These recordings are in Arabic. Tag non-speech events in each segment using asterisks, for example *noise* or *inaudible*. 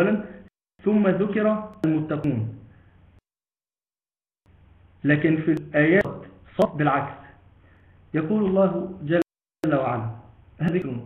أولا ثم ذكر المتقون. لكن في الآيات صف بالعكس. يقول الله جل وعلا ذكر.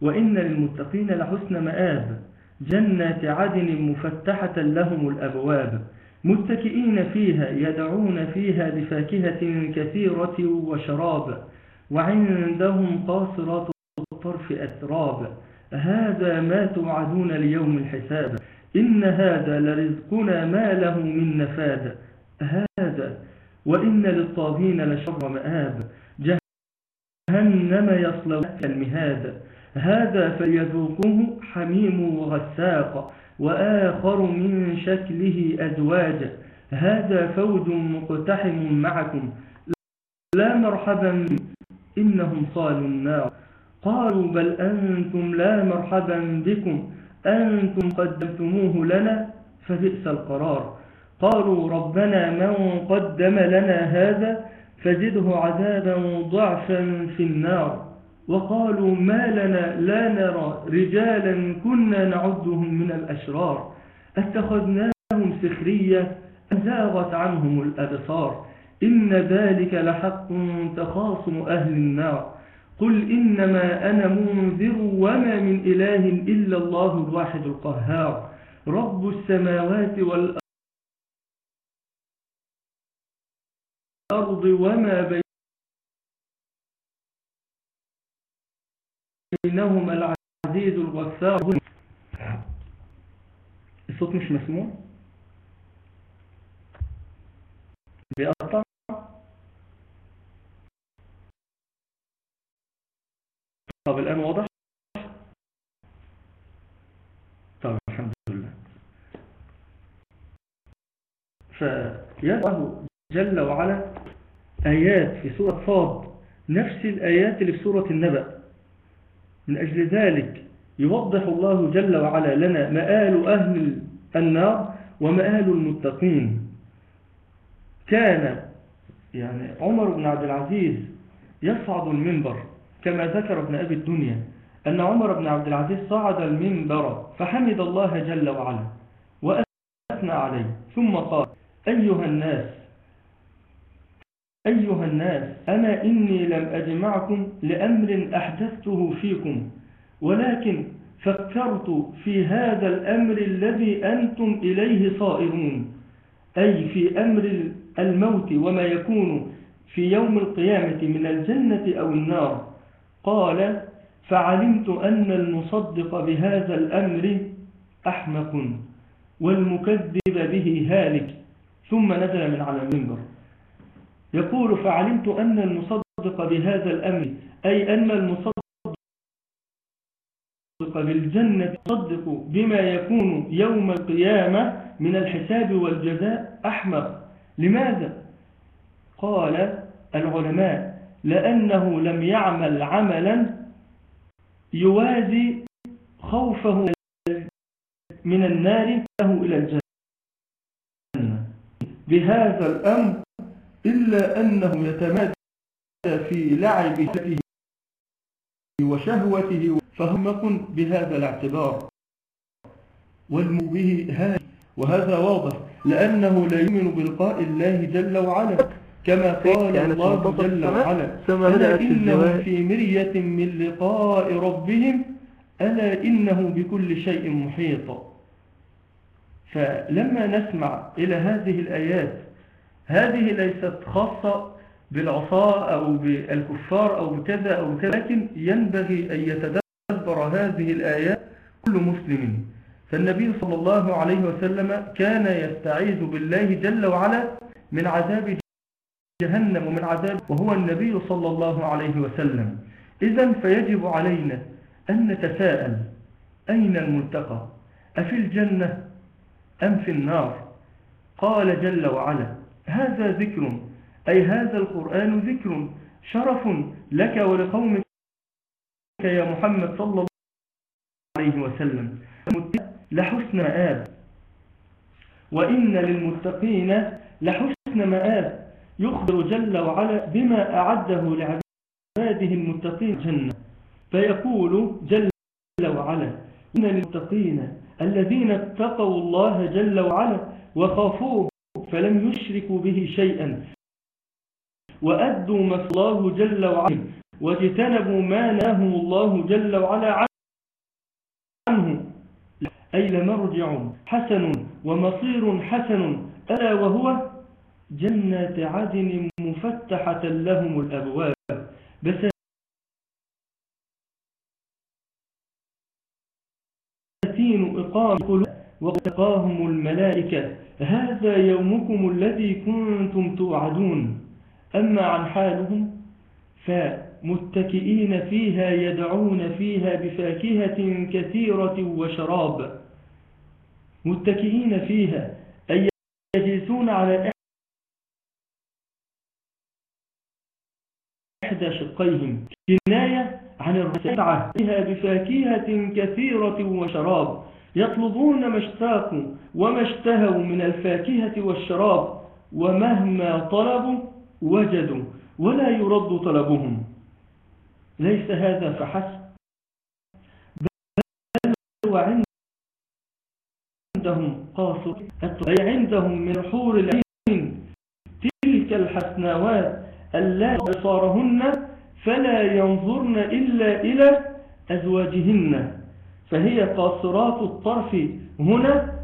وإن للمتقين لحسن مآب جنات عدن مفتحة لهم الأبواب متكئين فيها يدعون فيها بفاكهة كثيرة وشراب وعندهم قاصرات الطرف أتراب. هذا ما توعدون ليوم الحساب. إن هذا لرزقنا ما له من نفاد هذا وإن للطاغين لشر مآب. جهنم يصلون المهاد. هذا فليذوقوه حميم وغساق وآخر من شكله أزواج. هذا فوج مقتحم معكم. لا مرحبا إنهم صالوا النار. قالوا بل أنتم لا مرحبا بكم. أنتم قدمتموه لنا فبئس القرار. قالوا ربنا من قدم لنا هذا فزده عذابا ضعفا في النار. وقالوا ما لنا لا نرى رجالا كنا نعدهم من الأشرار. أتخذناهم سخرية أزاغت عنهم الأبصار. إن ذلك لحق تخاصم أهل النار. قل إنما أنا منذر وما من إله إلا الله الواحد القهار. رب السماوات والأرض وما بينهما العزيز الغفار. الصوت مش مسموع؟ بيقطع؟ طب الآن واضح؟ طب الحمد لله. فيده جل وعلا آيات في سورة صاد نفس الآيات اللي في سورة النبأ. من أجل ذلك يوضح الله جل وعلا لنا مآل أهل النار ومآل المتقين. كان يعني عمر بن عبد العزيز يصعد المنبر. كما ذكر ابن أبي الدنيا أن عمر بن عبد العزيز صعد المنبر فحمد الله جل وعلا وأثنى عليه ثم قال أيها الناس أيها الناس أنا إني لم أجمعكم لأمر أحدثته فيكم ولكن فكرت في هذا الأمر الذي أنتم إليه صائرون أي في أمر الموت وما يكون في يوم القيامة من الجنة أو النار. قال فعلمت أن المصدق بهذا الأمر أحمق والمكذب به هالك. ثم نزل من على المنبر. يقول فعلمت أن المصدق بهذا الأمر أي أن المصدق بالجنة يصدق بما يكون يوم القيامة من الحساب والجزاء أحمق. لماذا؟ قال العلماء لأنه لم يعمل عملا يوازي خوفه من النار له إلى الجنة. بهذا الأمر إلا أنه يتمادى في لعبه وشهوته فهمق بهذا الاعتبار. والمبه هذا وهذا واضح لأنه لا يؤمن بلقاء الله جل وعلا. كما قال الله جل وعلا ألا إنهم في مرية من لقاء ربهم ألا إنه بكل شيء محيط. فلما نسمع إلى هذه الآيات هذه ليست خاصة بالعصاة أو بالكفار أو بكذا أو بكذا لكن ينبغي أن يتدبر هذه الآيات كل مسلم. فالنبي صلى الله عليه وسلم كان يستعيذ بالله جل وعلا من عذاب جهنم ومن عذاب وهو النبي صلى الله عليه وسلم. إذا فيجب علينا أن نتساءل أين الملتقى؟ أفي الجنة أم في النار؟ قال جل وعلا هذا ذكر أي هذا القرآن ذكر شرف لك ولقومك يا محمد صلى الله عليه وسلم. لحسن مآب. وإن للمتقين لحسن مآب. يخبر جل وعلا بما أعده لعباده المتقين جنة فيقول جل وعلا إن للمتقين الذين اتقوا الله جل وعلا وخافوه فلم يشركوا به شيئا. وأدوا ما الله جل وعلا واجتنبوا ما ناهم الله جل وعلا عنه. أي لمرجع حسن ومصير حسن ألا وهو جنات عدن مفتحة لهم الأبواب. بس إقام وقاهم الملائكة. هذا يومكم الذي كنتم توعدون. أما عن حالهم فمتكئين فيها يدعون فيها بفاكهة كثيرة وشراب. متكئين فيها أي يجلسون على إحدى شقيهم. كناية عن الرسعة فيها بفاكهة كثيرة وشراب. يطلبون ما اشتاقوا وما اشتهوا من الفاكهة والشراب. ومهما طلبوا وجدوا ولا يرد طلبهم. ليس هذا فحسب. بل وعندهم قاصر أي عندهم من حور العين. تلك الحسناوات اللاتي بصارهن فلا ينظرن إلا إلى أزواجهن. فهي قاصرات الطرف هنا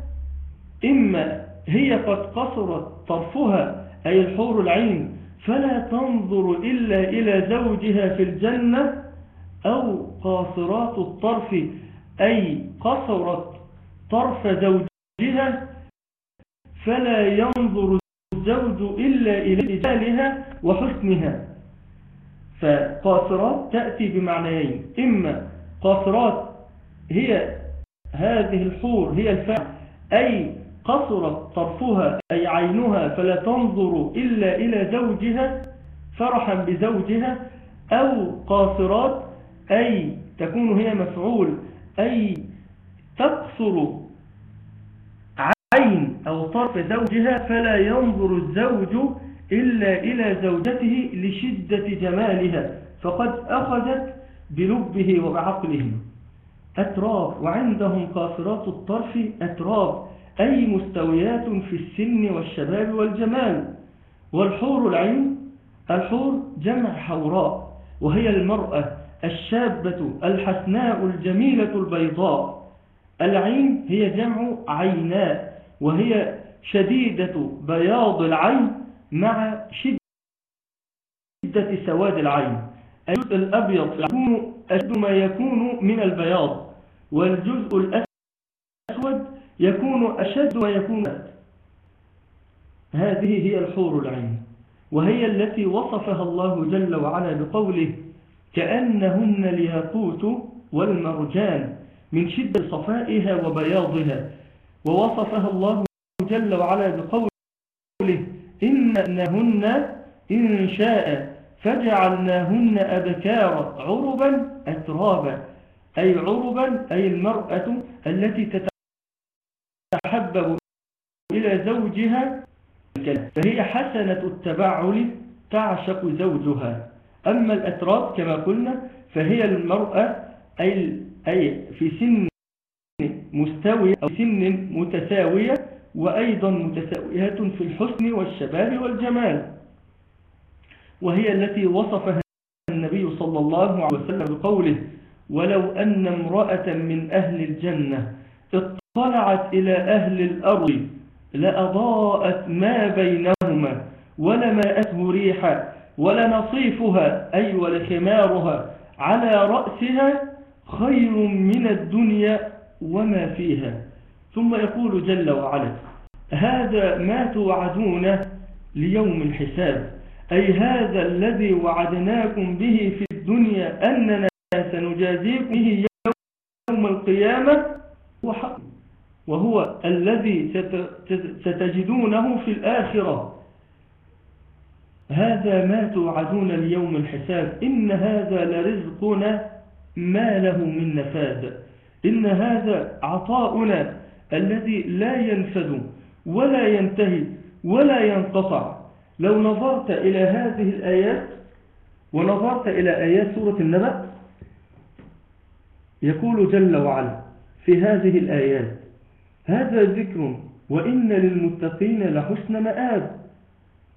إما هي قد قصرت طرفها أي الحور العين فلا تنظر إلا إلى زوجها في الجنة أو قاصرات الطرف أي قصرت طرف زوجها فلا ينظر الزوج إلا إلى إجالها وحسنها. فقاصرات تأتي بمعنيين. إما قاصرات هي هذه الحور هي الفعل أي قصرت طرفها أي عينها فلا تنظر إلا إلى زوجها فرحا بزوجها. أو قاصرات أي تكون هي مفعول أي تقصر عين أو طرف زوجها فلا ينظر الزوج إلا إلى زوجته لشدة جمالها فقد أخذت بلبه وبعقله أتراب وعندهم قاصرات الطرف أتراب أي مستويات في السن والشباب والجمال. والحور العين الحور جمع حوراء وهي المرأة الشابة الحسناء الجميلة البيضاء. العين هي جمع عيناء وهي شديدة بياض العين مع شدة سواد العين. الجزء الأبيض يكون أشد ما يكون من البياض والجزء الأسود يكون أشد ما يكون. هذه هي الحور العين وهي التي وصفها الله جل وعلا بقوله كأنهن الياقوت والمرجان من شدة صفائها وبياضها ووصفها الله جل وعلا بقوله إنهن إن شاء فجعلناهن أبكارا عربا أترابا أي عربا أي المرأة التي تتحبب إلى زوجها فهي حسنة التبعل تعشق زوجها. أما الأتراب كما قلنا فهي المرأة أي, أي في سن مستوي أو سن متساوية وأيضا متساوية في الحسن والشباب والجمال. وهي التي وصفها النبي صلى الله عليه وسلم بقوله ولو أن امرأة من أهل الجنة اطلعت إلى أهل الأرض لأضاءت ما بينهما ولماءته ريحا ولنصيفها أي ولخمارها على رأسها خير من الدنيا وما فيها. ثم يقول جل وعلا هذا ما توعدون ليوم الحساب. أي هذا الذي وعدناكم به في الدنيا أننا سنجازيكم به يوم القيامة هو حق وهو الذي ستجدونه في الآخرة. هذا ما توعدون اليوم الحساب. إن هذا لرزقنا ما له من نفاذ إن هذا عطاؤنا الذي لا ينفذ ولا ينتهي ولا ينقطع. لو نظرت إلى هذه الآيات ونظرت إلى آيات سورة النبأ يقول جل وعلا في هذه الآيات هذا ذكر وإن للمتقين لحسن مآب.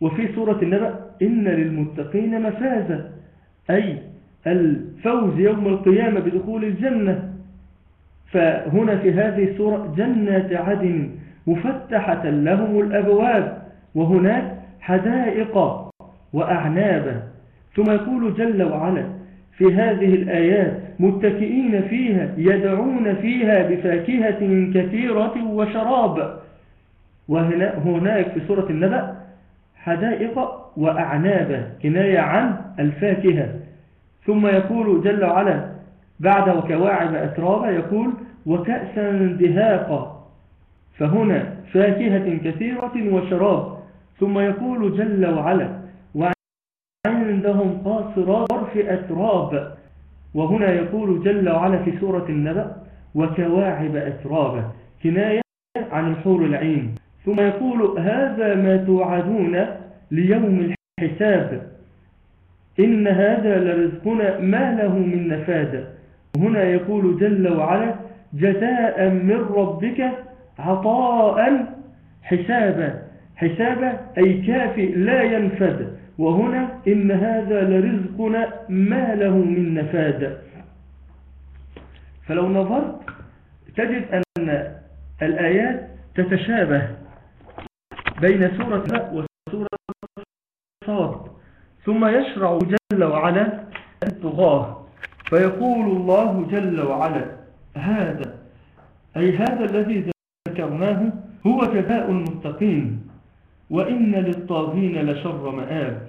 وفي سورة النبأ إن للمتقين مفازة أي الفوز يوم القيامة بدخول الجنة. فهنا في هذه السورة جنات عدن مفتحة لهم الأبواب وهناك حدائق وأعنابا ثم يقول جل وعلا في هذه الآيات متكئين فيها يدعون فيها بفاكهة كثيرة وشراب. وهناك في سورة النبأ حدائق وأعنابا كناية عن الفاكهة. ثم يقول جل وعلا بعد وكواعب أترابا يقول وكأسا دهاقا فهنا فاكهة كثيرة وشراب. ثم يقول جل وعلا وعندهم قاصرات طرف أتراب. وهنا يقول جل وعلا في سورة النبأ وكواعب أترابا كناية عن الحور العين. ثم يقول هذا ما توعدون ليوم الحساب. إن هذا لرزقنا ما له من نفاد. هنا يقول جل وعلا جزاء من ربك عطاء حسابا. حسابا أي كافي لا ينفد. وهنا إن هذا لرزقنا ما له من نفاد. فلو نظرت تجد أن الآيات تتشابه بين سورة وسورة صاد. ثم يشرع جل وعلا الطغاه فيقول الله جل وعلا هذا أي هذا الذي ذكرناه هو جزاء المتقين وإن للطاغين لشر مآب.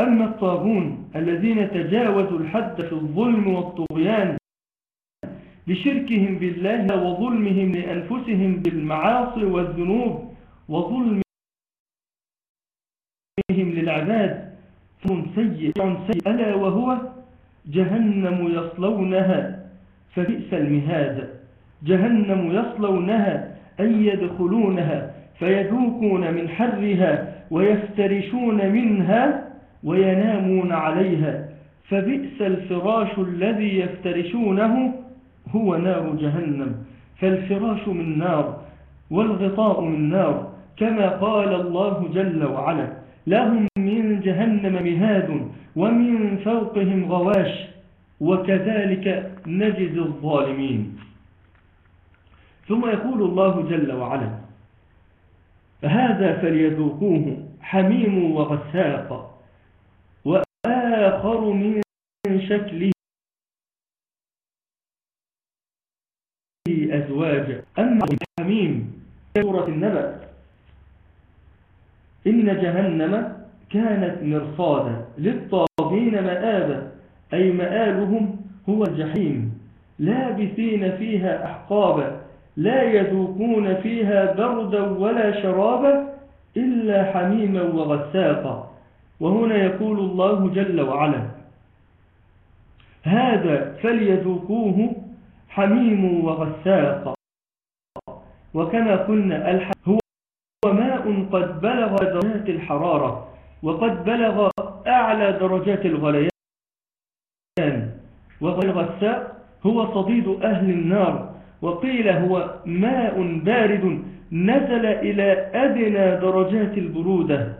أما الطاغون الذين تجاوزوا الحد في الظلم والطغيان بشركهم بالله وظلمهم لأنفسهم بالمعاصي والذنوب وظلمهم للعباد سيء سيء ألا وهو جهنم يصلونها فبئس المهاد. جهنم يصلونها أن يدخلونها فيذوقون من حرها ويفترشون منها وينامون عليها. فبئس الفراش الذي يفترشونه هو نار جهنم. فالفراش من نار والغطاء من نار كما قال الله جل وعلا لهم من جهنم مهاد. ومن فوقهم غواش وكذلك نجد الظالمين. ثم يقول الله جل وعلا هذا فليذوقوه حميم وغساق وآخر من شكله أزواج. أما حميم سورة النبأ إن جهنم كانت مرصادا للطاغين مآبا أي مآلهم هو الجحيم. لابثين فيها أحقابا لا يذوقون فيها بردا ولا شرابا إلا حميما وغساقا. وهنا يقول الله جل وعلا هذا فليذوقوه حميم وغساق وكما قلنا هو ماء قد بلغ درجات الحرارة. وقد بلغ أعلى درجات الغليان. والغساء هو صديد أهل النار. وقيل هو ماء بارد نزل إلى أدنى درجات البرودة.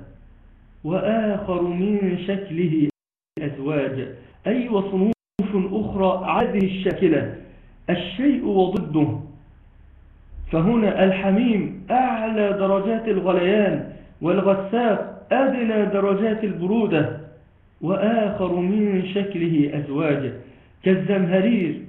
وآخر من شكله أزواج. أي وصنوف أخرى هذه الشاكلة. الشيء وضده. فهنا الحميم أعلى درجات الغليان. والغساق أدنى درجات البرودة وآخر من شكله أزواج كالزمهرير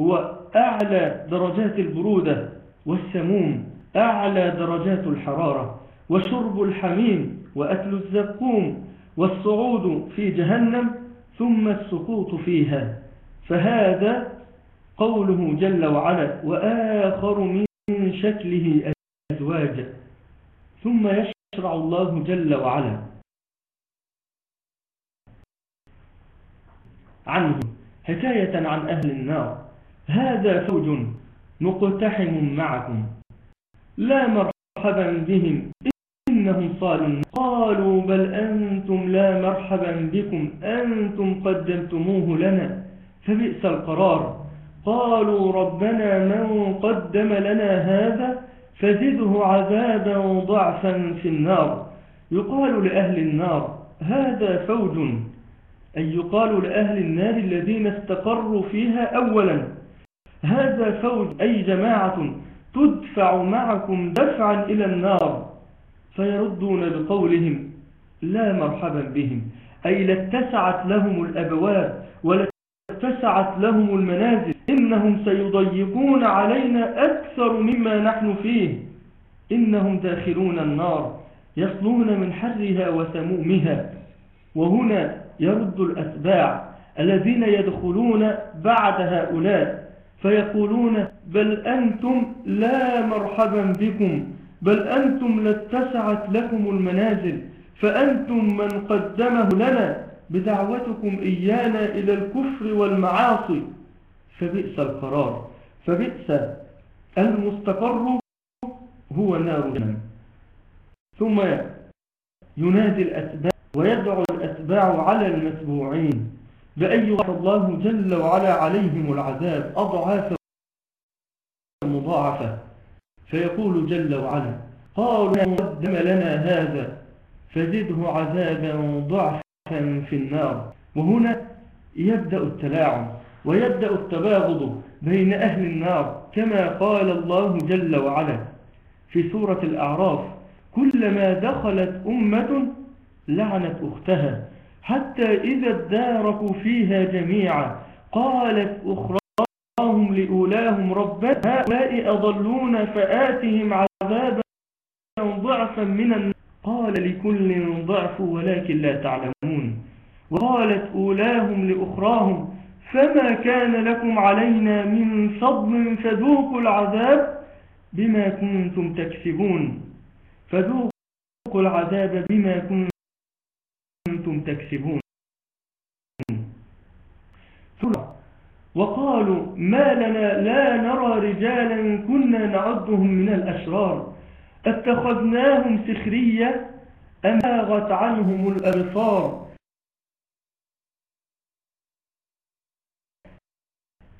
هو أعلى درجات البرودة والسموم أعلى درجات الحرارة. وشرب الحميم وأكل الزقوم والصعود في جهنم ثم السقوط فيها. فهذا قوله جل وعلا وآخر من شكله أزواج ثم يشرع الله جل وعلا. عنه حكاية عن أهل النار. هذا فوج مقتحم معكم. لا مرحبا بهم. إنهم صالوا قالوا بل أنتم لا مرحبا بكم. أنتم قدمتموه لنا. فبئس القرار. قالوا ربنا من قدم لنا هذا؟ فزده عذابا ضعفا في النار. يقال لأهل النار هذا فوج. أي يقال لأهل النار الذين استقروا فيها أولا. هذا فوج أي جماعة تدفع معكم دفعا إلى النار. فيردون بقولهم لا مرحبا بهم. أي لاتسعت لهم الأبواب ولاتسعت لهم المنازل إنهم سيضيقون علينا أكثر مما نحن فيه. إنهم داخلون النار يصلون من حرها وسمومها. وهنا يرد الأتباع الذين يدخلون بعد هؤلاء فيقولون بل أنتم لا مرحبا بكم بل أنتم لاتسعت لكم المنازل فأنتم من قدمه لنا. بدعوتكم إيانا إلى الكفر والمعاصي. فبئس القرار. فبئس المستقر هو نار جهنم. ثم ينادي الأتباع ويدعو الأتباع على المتبوعين. بأن يغفر الله جل وعلا عليهم العذاب أضعاف مضاعفة. فيقول جل وعلا قالوا قدم لنا هذا فزده عذابا ضعفا. في النار. وهنا يبدأ التلاعب ويبدأ التباغض بين أهل النار كما قال الله جل وعلا في سورة الأعراف كلما دخلت أمة لعنت أختها حتى إذا اداركوا فيها جميعا قالت أخراهم لأولاهم ربنا هؤلاء أضلون فآتهم عذابا ضعفا من النار. قال لكل ضعف ولكن لا تعلمون. وقالت أولاهم لأخراهم فما كان لكم علينا من فضل فذوقوا العذاب بما كنتم تكسبون. فذوقوا العذاب بما كنتم تكسبون. وقالوا ما لنا لا نرى رجالا كنا نعدهم من الأشرار. اتخذناهم سخرية أم باغت عنهم الأبصار.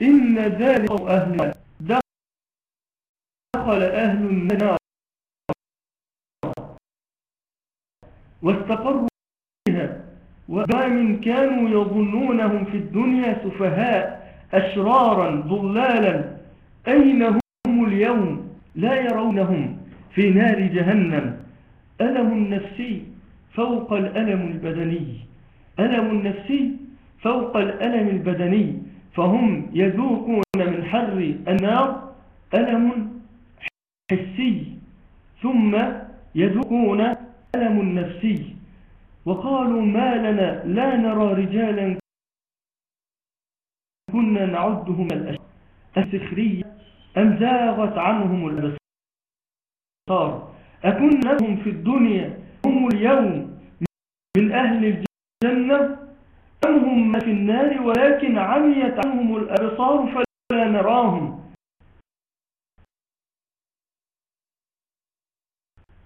إن ذلك أهل دخل أهل النار. واستقروا بها وبام كانوا يظنونهم في الدنيا سفهاء أشرارا ضلالا. أين هم اليوم؟ لا يرونهم. في نار جهنم. ألم نفسي فوق الألم البدني. ألم نفسي فوق الألم البدني. فهم يذوقون من حر النار ألم حسي. ثم يذوقون ألم نفسي وقالوا ما لنا لا نرى رجالا كنا نعدهم الأشياء السخرية أم زاغت عنهم الأبصار. صار أكن لهم في الدنيا هم اليوم من أهل الجنة أم هم في النار ولكن عميت عنهم الأبصار فلا نراهم.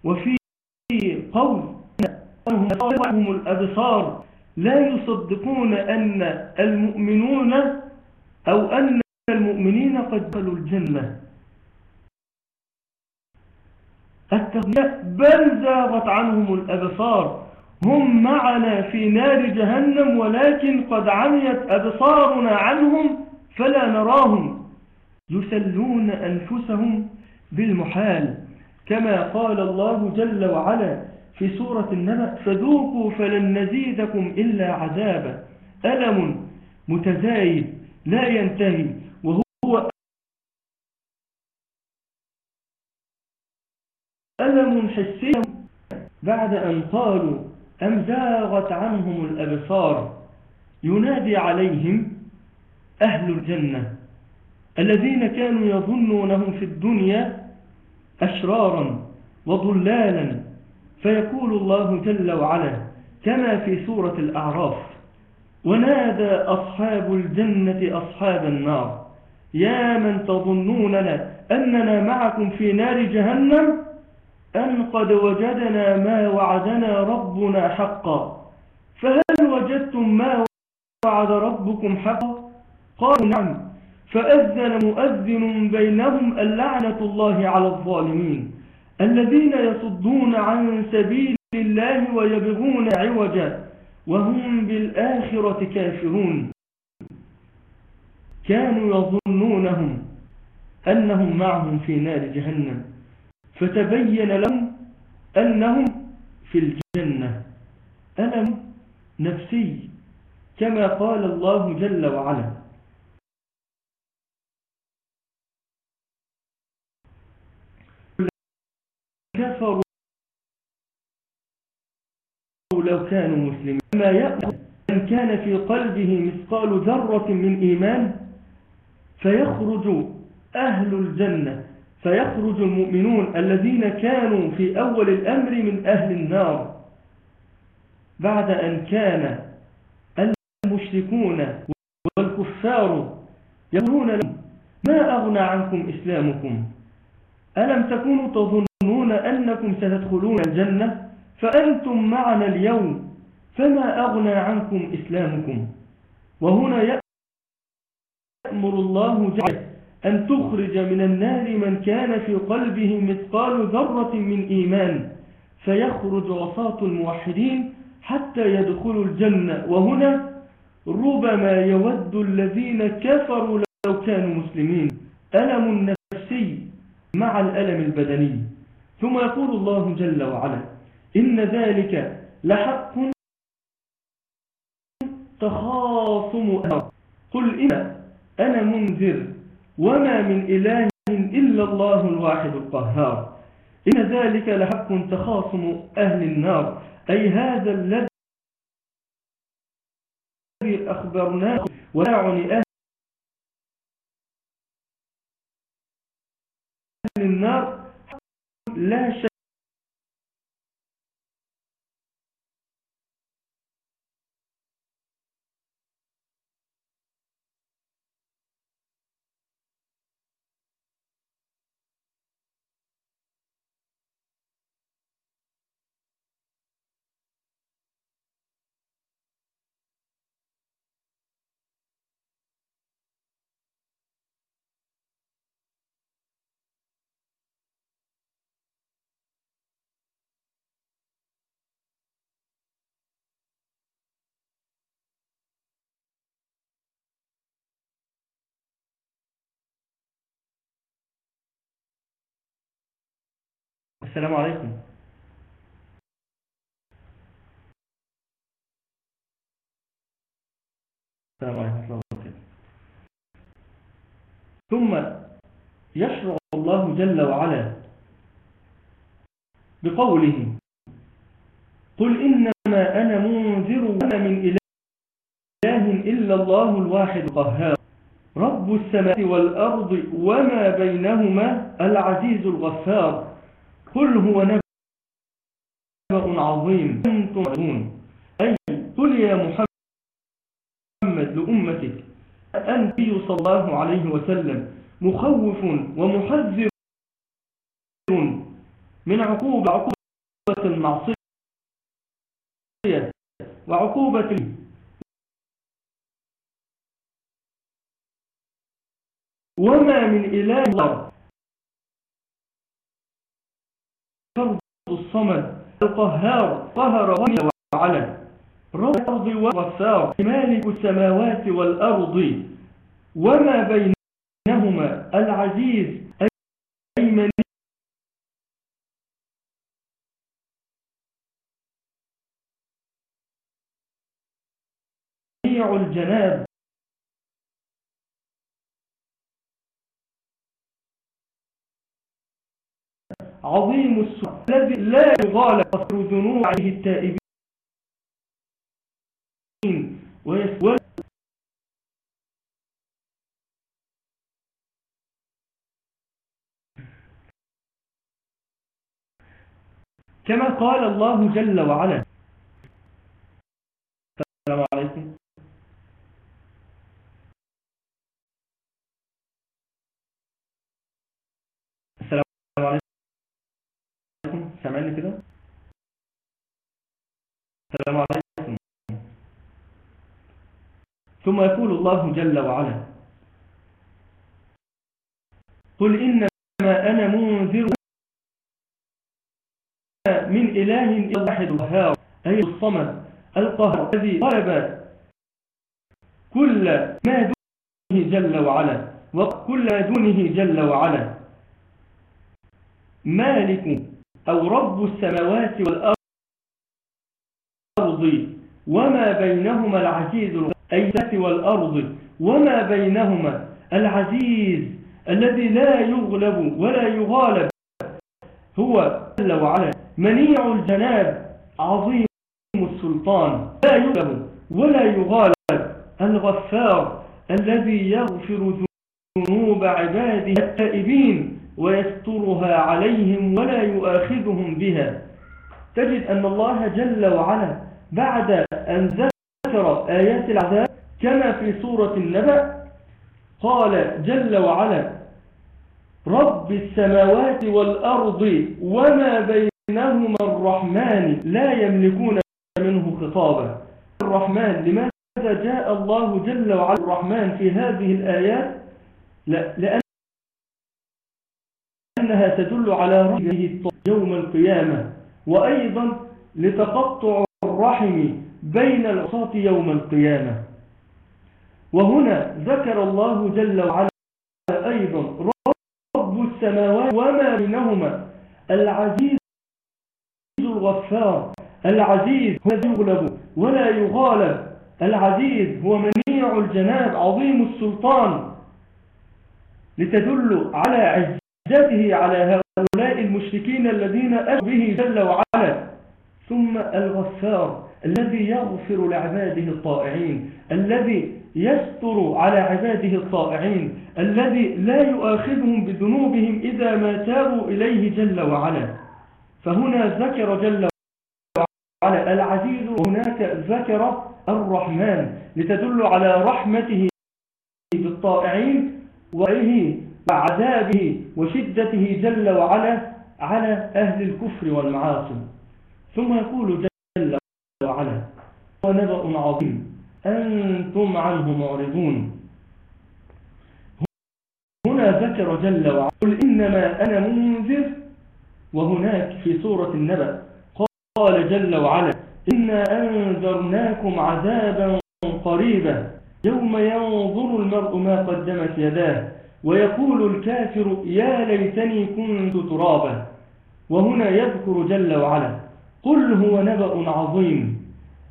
وفي قول هم الأبصار لا يصدقون أن المؤمنون أو أن المؤمنين قد دخلوا الجنة. التغيير بل زاغت عنهم الأبصار. هم معنا في نار جهنم ولكن قد عميت أبصارنا عنهم فلا نراهم. يسلون أنفسهم بالمحال. كما قال الله جل وعلا في سورة النبأ فذوقوا فلن نزيدكم إلا عذابا. ألم متزايد لا ينتهي وهو ألم حسي بعد أن قالوا أم زاغت عنهم الأبصار ينادي عليهم أهل الجنة الذين كانوا يظنونهم في الدنيا أشرارا وضلالا فيقول الله جل وعلا كما في سورة الأعراف ونادى أصحاب الجنة أصحاب النار يا من تظنوننا أننا معكم في نار جهنم أن قد وجدنا ما وعدنا ربنا حقا. فهل وجدتم ما وعد ربكم حقا؟ قالوا نعم. فأذن مؤذن بينهم اللعنة الله على الظالمين. الذين يصدون عن سبيل الله ويبغون عوجا. وهم بالآخرة كافرون. كانوا يظنونهم أنهم معهم في نار جهنم. فتبين لهم أنهم في الجنة. ألم نفسي كما قال الله جل وعلا. كفروا لو كانوا مسلمين. ما يأمر من كان في قلبه مثقال ذرة من إيمان فيخرج أهل الجنة. فيخرج المؤمنون الذين كانوا في أول الأمر من أهل النار بعد أن كان المشركون والكفار يقولون لهم ما أغنى عنكم إسلامكم؟ ألم تكونوا تظنون أنكم ستدخلون الجنة؟ فأنتم معنا اليوم فما أغنى عنكم إسلامكم؟ وهنا يأمر الله جعل أن تخرج من النار من كان في قلبه مثقال ذرة من إيمان فيخرج وساط الموحدين حتى يدخلوا الجنة. وهنا ربما يود الذين كفروا لو كانوا مسلمين ألم نفسي مع الألم البدني. ثم يقول الله جل وعلا إن ذلك لحق تخاصم أهر قل إن أنا منذر. وما من إله إلا الله الواحد القهار. إن ذلك لحق تخاصم أهل النار. أي هذا الذي أخبرناه ونعني أهل النار. لا شك السلام عليكم. السلام عليكم ثم يشرع الله جل وعلا بقوله قل إنما أنا منذر وما من إله إلا الله الواحد القهار. رب السماء والأرض وما بينهما العزيز الغفار. قل هو نبأ عظيم. أنتم تعلمون أي قل يا محمد لأمتك. أنت صلى الله عليه وسلم مخوف ومحذر من عقوبة عقوبة المعصية وعقوبة وما من إله الصمد القهار قهر غني وعلا رب الأرض والغفار مالك السماوات والأرض. وما بينهما العزيز أي من الجناب. عظيم السوء الذي لا يغالب قصر ذنوب عليه التائبين. كما قال الله جل وعلا. السلام عليكم السلام عليكم سامعني كده؟ السلام عليكم. ثم يقول الله جل وعلا قل إنما أنا منذر من إله إلا واحد القهار أي الصمد القهر الذي طلب كل ما دونه جل وعلا وكل ما دونه جل وعلا. مالك أو رب السماوات والأرض وما بينهما العزيز أي والأرض وما بينهما العزيز الذي لا يغلب ولا يغالب هو جل وعلا منيع الجناب عظيم السلطان لا يغلب ولا يغالب الغفار الذي يغفر ذنوب عباده التائبين. ويسترها عليهم ولا يؤاخذهم بها. تجد أن الله جل وعلا بعد أن ذكر آيات العذاب كما في سورة النبأ قال جل وعلا رب السماوات والأرض وما بينهما الرحمن لا يملكون منه خطابا. الرحمن لماذا جاء الله جل وعلا الرحمن في هذه الآيات؟ لا لأنها تدل على رحمه يوم القيامة وأيضا لتقطع الرحم بين العصاة يوم القيامة. وهنا ذكر الله جل وعلا أيضا رب السماوات وما بينهما العزيز الغفار العزيز هو يغلب ولا يغالب العزيز هو منيع الجناب عظيم السلطان. لتدل على عزته على هؤلاء المشركين الذين أتوا به جل وعلا. ثم الغفار الذي يغفر لعباده الطائعين الذي يستر على عباده الطائعين الذي لا يؤاخذهم بذنوبهم إذا ما تابوا إليه جل وعلا. فهنا ذكر جل وعلا العزيز وهناك ذكر الرحمن لتدل على رحمته بالطائعين وعذابه وشدته جل وعلا على أهل الكفر والمعاصي. ثم يقول جل وعلا ونبأ عظيم. أنتم عنه معرضون. هنا ذكر جل وعلا قل إنما أنا منذر. وهناك في سورة النبأ قال جل وعلا إنا أنذرناكم عذابا قريبا. يوم ينظر المرء ما قدمت يداه. ويقول الكافر يا ليتني كنت ترابا. وهنا يذكر جل وعلا قل هو نبأ عظيم.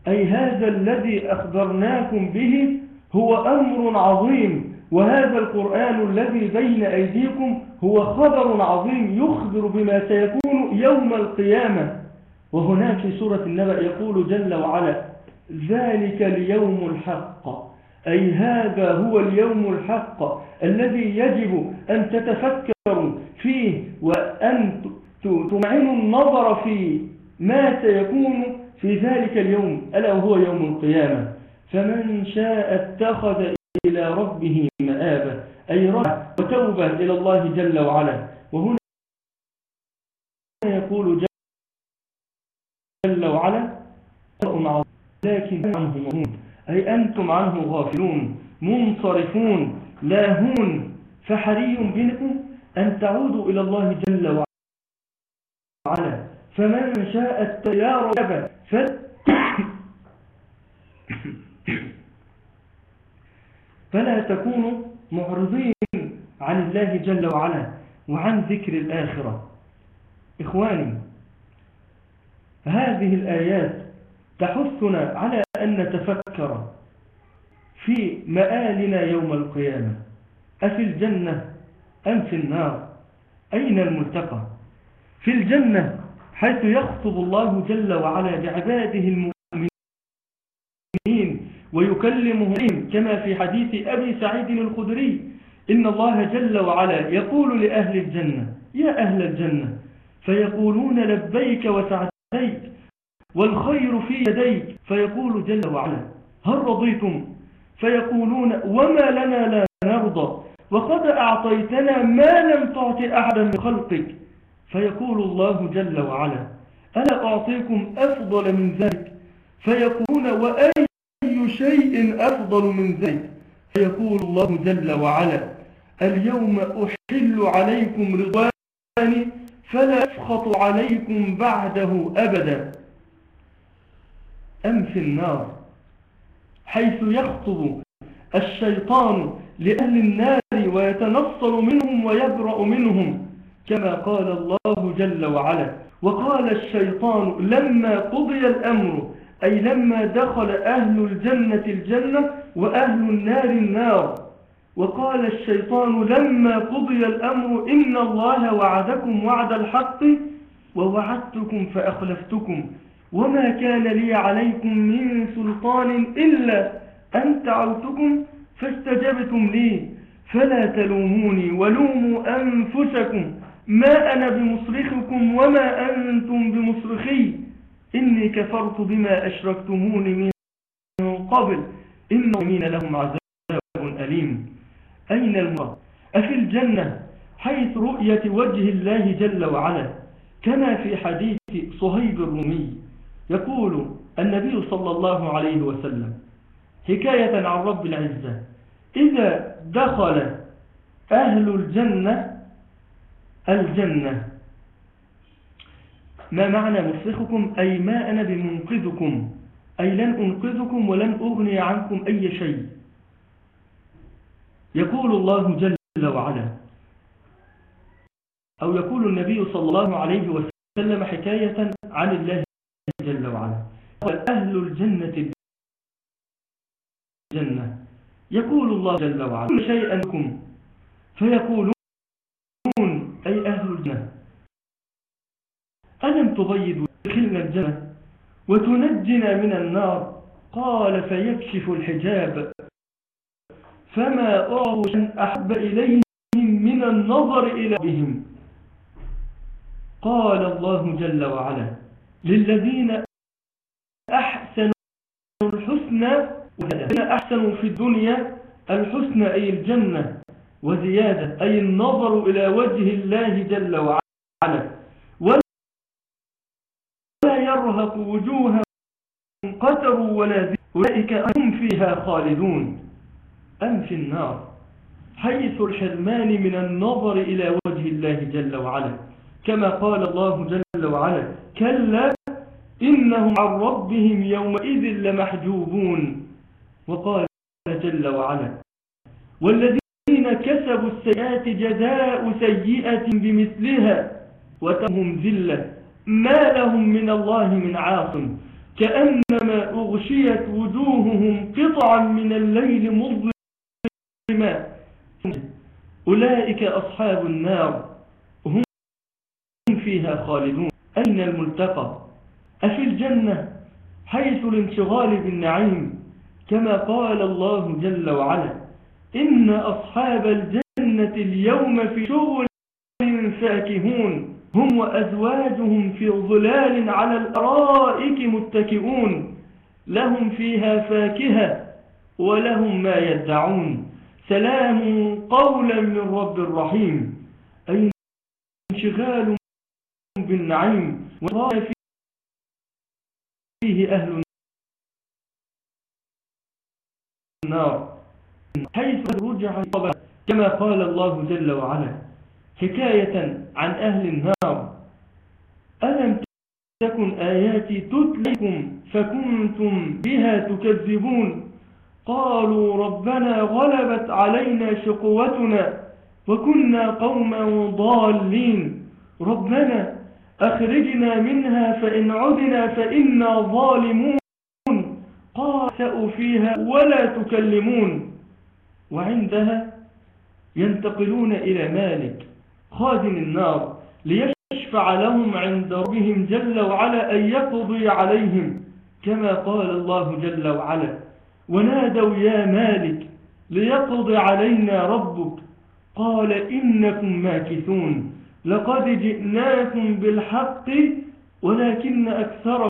أي هذا الذي أخبرناكم به هو أمر عظيم وهذا القرآن الذي بين أيديكم هو خبر عظيم يخبر بما سيكون يوم القيامة. وهناك في سورة النبأ يقول جل وعلا ذلك اليوم الحق. أي هذا هو اليوم الحق الذي يجب أن تتفكروا فيه وأن تمعنوا النظر في ما سيكون في ذلك اليوم ألا وهو يوم القيامة. فمن شاء اتخذ إلى ربه مآبا أي رجع وتوبة إلى الله جل وعلا. وهنا يقول جل وعلا لكن عنه مهون أي أنتم عنه غافلون منصرفون لاهون فحري بكم أن تعودوا إلى الله جل وعلا. فمن شاء التيار أبا *coughs* فلا تكونوا معرضين عن الله جل وعلا وعن ذكر الآخرة. إخواني هذه الآيات تحثنا على أن نتفكر في مآلنا يوم القيامة. أفي الجنة أم في النار؟ أين الملتقى؟ في الجنة حيث يخطب الله جل وعلا بعباده المؤمنين ويكلمهم كما في حديث أبي سعيد الخدري إن الله جل وعلا يقول لأهل الجنة يا أهل الجنة فيقولون لبيك وسعديك والخير في يديك فيقول جل وعلا هل رضيتم؟ فيقولون وما لنا لا نرضى وقد أعطيتنا ما لم تعط أحدا من خلقك. فيقول الله جل وعلا ألا أعطيكم أفضل من ذلك؟ فيقولون وأي شيء أفضل من ذلك؟ فيقول الله جل وعلا اليوم أحل عليكم رضواني فلا أسخط عليكم بعده أبدا. أم في النار حيث يخطب الشيطان لأهل النار ويتنصل منهم ويبرأ منهم كما قال الله جل وعلا. وقال الشيطان لما قضي الأمر أي لما دخل أهل الجنة الجنة وأهل النار النار. وقال الشيطان لما قضي الأمر إن الله وعدكم وعد الحق ووعدتكم فأخلفتكم. وما كان لي عليكم من سلطان إلا أن تعوتكم فاستجبتم لي. فلا تلوموني ولوموا أنفسكم. ما أنا بمصرخكم وما أنتم بمصرخي. إني كفرت بما أشركتموني من قبل. إن المؤمنين لهم عذاب أليم. أين المرأة أفي الجنة حيث رؤية وجه الله جل وعلا. كما في حديث صهيب الرومي يقول النبي صلى الله عليه وسلم حكاية عن رب العزة إذا دخل أهل الجنة الجنة ما معنى مفسخكم أي ما أنا بمنقذكم أي لن أنقذكم ولن أغني عنكم أي شيء. يقول الله جل وعلا أو يقول النبي صلى الله عليه وسلم حكاية عن الله جل وعلا. أهل الجنة الجنة. يقول الله جل وعلا كل شيء لكم فيقولون أي أهل الجنة. ألم تبيض دخلنا الجنة وتنجنا من النار؟ قال فيكشف الحجاب. فما أعطوا شيء أحب إليهم من النظر إلى بهم قال الله جل وعلا للذين أحسنوا الحسنى والذين أحسنوا في الدنيا الحسنى أي الجنة وزيادة أي النظر إلى وجه الله جل وعلا. ولا يرهق وجوههم قتر ولا ذي أولئك هم فيها خالدون. أم في النار حيث الحرمان من النظر إلى وجه الله جل وعلا. كما قال الله جل وعلا كلا إنهم عن ربهم يومئذ لمحجوبون. وقال جل وعلا والذين كسبوا السيئات جزاء سيئة بمثلها وتهم ذلة. ما لهم من الله من عاصم كأنما أغشيت وجوههم قطعا من الليل مظلم أولئك أصحاب النار هم فيها خالدون. أين الملتقى؟ أفي الجنة؟ حيث الانشغال بالنعيم كما قال الله جل وعلا إن أصحاب الجنة اليوم في شغل فاكهون هم وأزواجهم في ظلال على الأرائك متكئون. لهم فيها فاكهة ولهم ما يدعون. سلام قولا من رب الرحيم أي انشغال بالنعيم وصار فيه أهل النار. حيث رجع كما قال الله جل وعلا حكاية عن أهل النار. ألم تكن آياتي تتلكم فكنتم بها تكذبون؟ قالوا ربنا غلبت علينا شقوتنا وكنا قوما ضالين. ربنا أخرجنا منها فإن عدنا فإنا ظالمون. قاسأوا فيها ولا تكلمون. وعندها ينتقلون إلى مالك خادم النار ليشفع لهم عند ربهم جل وعلا أن يقضي عليهم كما قال الله جل وعلا. ونادوا يا مالك ليقضي علينا ربك. قال إنكم ماكثون. لقد جئناكم بالحق ولكن أكثركم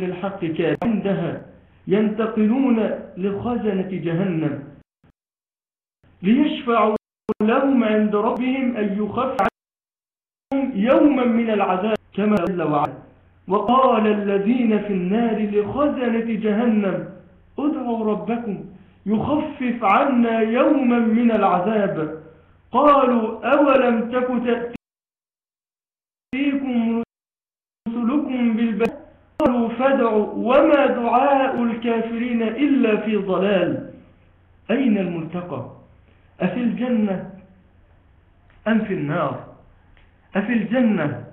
للحق كاد عندها ينتقلون لخزنة جهنم. ليشفعوا لهم عند ربهم أن يخف عنهم يوما من العذاب كما جل وعلا. وقال الذين في النار لخزنة جهنم ادعوا ربكم يخفف عنا يوما من العذاب. قالوا أولم تك تأتيكم رسلكم بالبيت قالوا فادعوا وما دعاء الكافرين إلا في ضلال. أين الملتقى؟ أفي الجنة أم في النار؟ أفي الجنة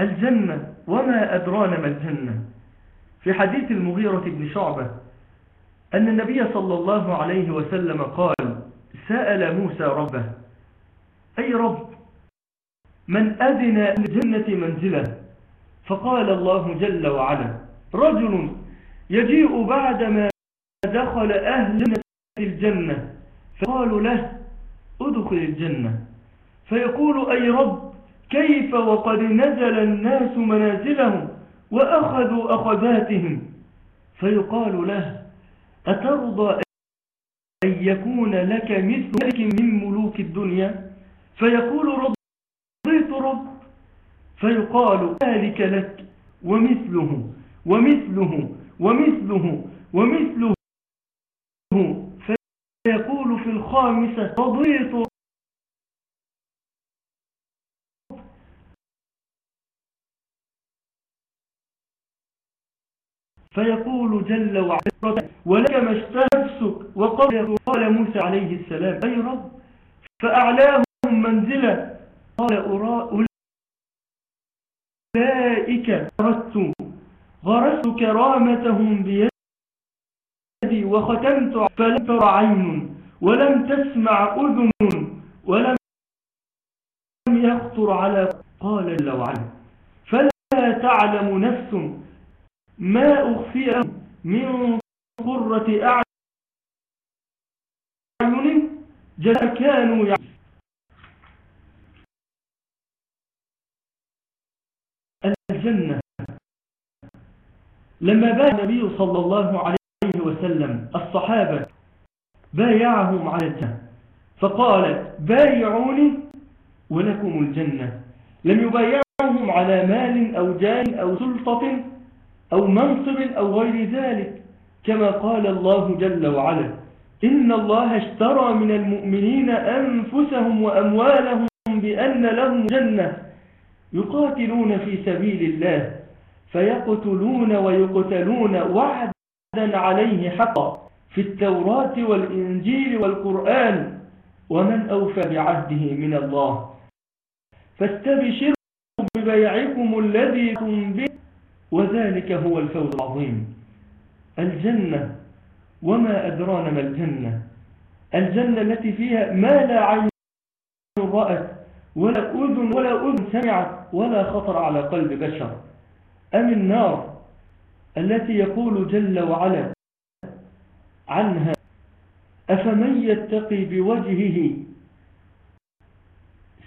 الجنة وما أدرانا ما الجنة؟ في حديث المغيرة بن شعبة أن النبي صلى الله عليه وسلم قال سأل موسى ربه أي رب. من أذن الجنة منزله فقال الله جل وعلا رجل يجيء بعدما دخل أهل الجنة فقالوا له ادخل الجنة. فيقول أي رب كيف وقد نزل الناس منازلهم وأخذوا أخذاتهم؟ فيقال له أترضى أن يكون لك مثل ملك من ملوك الدنيا؟ فيقول رضيت رب. فيقال ذلك لك ومثله ومثله ومثله ومثله. فيقول في الخامسة رضيت فيقول جل وعلا ولك ما اشتهت وقال قال موسى عليه السلام أي رب؟ فأعلاهم منزلة. قال أولئك غرست. غرست كرامتهم بيدي وختمت فلم تر عين. ولم تسمع أذن. ولم يخطر على قال جل وعلا. فلا تعلم نفس ما أخفي من قرة أعين. جل كانوا يعلمون. الجنة. لما بايع النبي صلى الله عليه وسلم الصحابة بايعهم على الجنة. فقال بايعوني ولكم الجنة. لم يبايعهم على مال أو جاه أو سلطة أو منصب أو غير ذلك كما قال الله جل وعلا إن الله اشترى من المؤمنين أنفسهم وأموالهم بأن لهم جنة. يقاتلون في سبيل الله فيقتلون ويقتلون وعدا عليه حقا في التوراة والإنجيل والقرآن ومن أوفى بعهده من الله. فاستبشروا ببيعكم الذي تنبئ وذلك هو الفوز العظيم. الجنة وما أدرانا ما الجنة. الجنة التي فيها ما لا عين رأت ولا أذن ولا أذن سمعت. ولا خطر على قلب بشر. أم النار التي يقول جل وعلا عنها أفمن يتقي بوجهه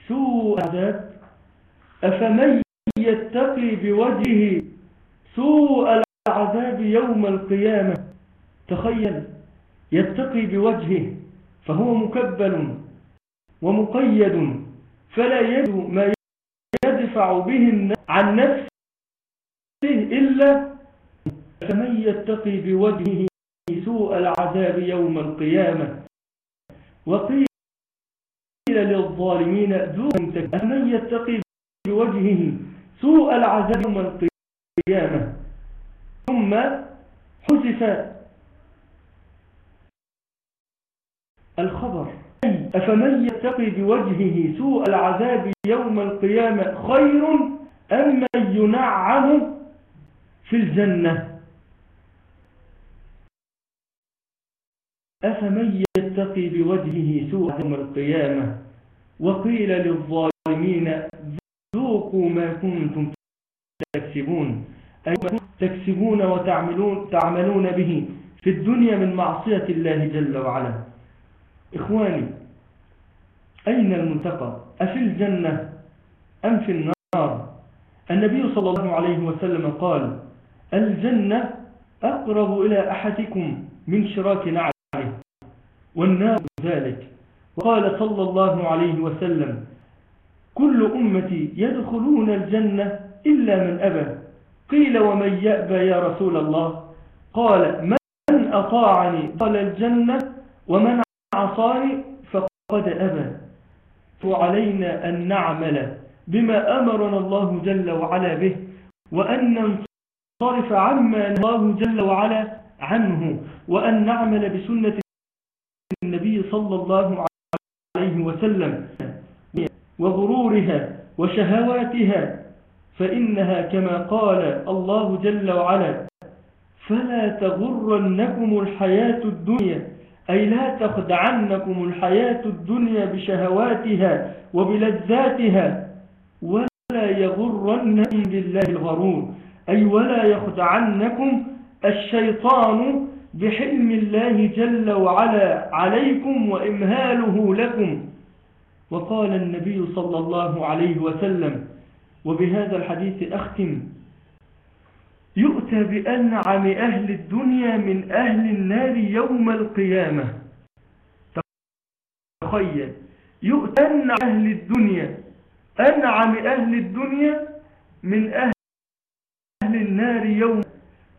سوء عذاب أفمن يتقي بوجهه سوء العذاب يوم القيامة؟ تخيل يتقي بوجهه فهو مكبل ومقيد فلا يجد ما يدفع به عن نفسه إلا فمن يتقي بوجهه سوء العذاب يوم القيامة. وقيل للظالمين ذوهم فمن يتقي بوجهه سوء العذاب يوم القيامة. ثم حذف الخبر. أفمن يتقي بوجهه سوء العذاب يوم القيامة خير أم من ينعم في الجنة؟ أفمن يتقي بوجهه سوء يوم القيامة؟ وقيل للظالمين ذوقوا ما كنتم تكسبون. أي تكسبون وتعملون تعملون به في الدنيا من معصية الله جل وعلا. إخواني أين المنتقى؟ أفي الجنة أم في النار؟ النبي صلى الله عليه وسلم قال الجنة أقرب إلى أحدكم من شراك نعله والنار ذلك. وقال صلى الله عليه وسلم كل أمتي يدخلون الجنة إلا من أبى. قيل ومن يأبى يا رسول الله؟ قال من أطاعني قال الجنة ومن عصاني فقد أبى. وعلينا أن نعمل بما أمرنا الله جل وعلا به وأن ننصرف عما الله جل وعلا عنه وأن نعمل بسنة النبي صلى الله عليه وسلم وغرورها وشهواتها فإنها كما قال الله جل وعلا فلا تغرنكم الحياة الدنيا أي لا تخدعنكم الحياة الدنيا بشهواتها وبلذاتها ولا يغرنكم بالله الغرور. أي ولا يخدعنكم الشيطان بحلم الله جل وعلا عليكم وإمهاله لكم. وقال النبي صلى الله عليه وسلم وبهذا الحديث أختم يؤتى بأنعم أهل الدنيا من أهل النار يوم القيامة. تخيل. يؤتى أهل الدنيا أنعم أهل الدنيا من أهل النار يوم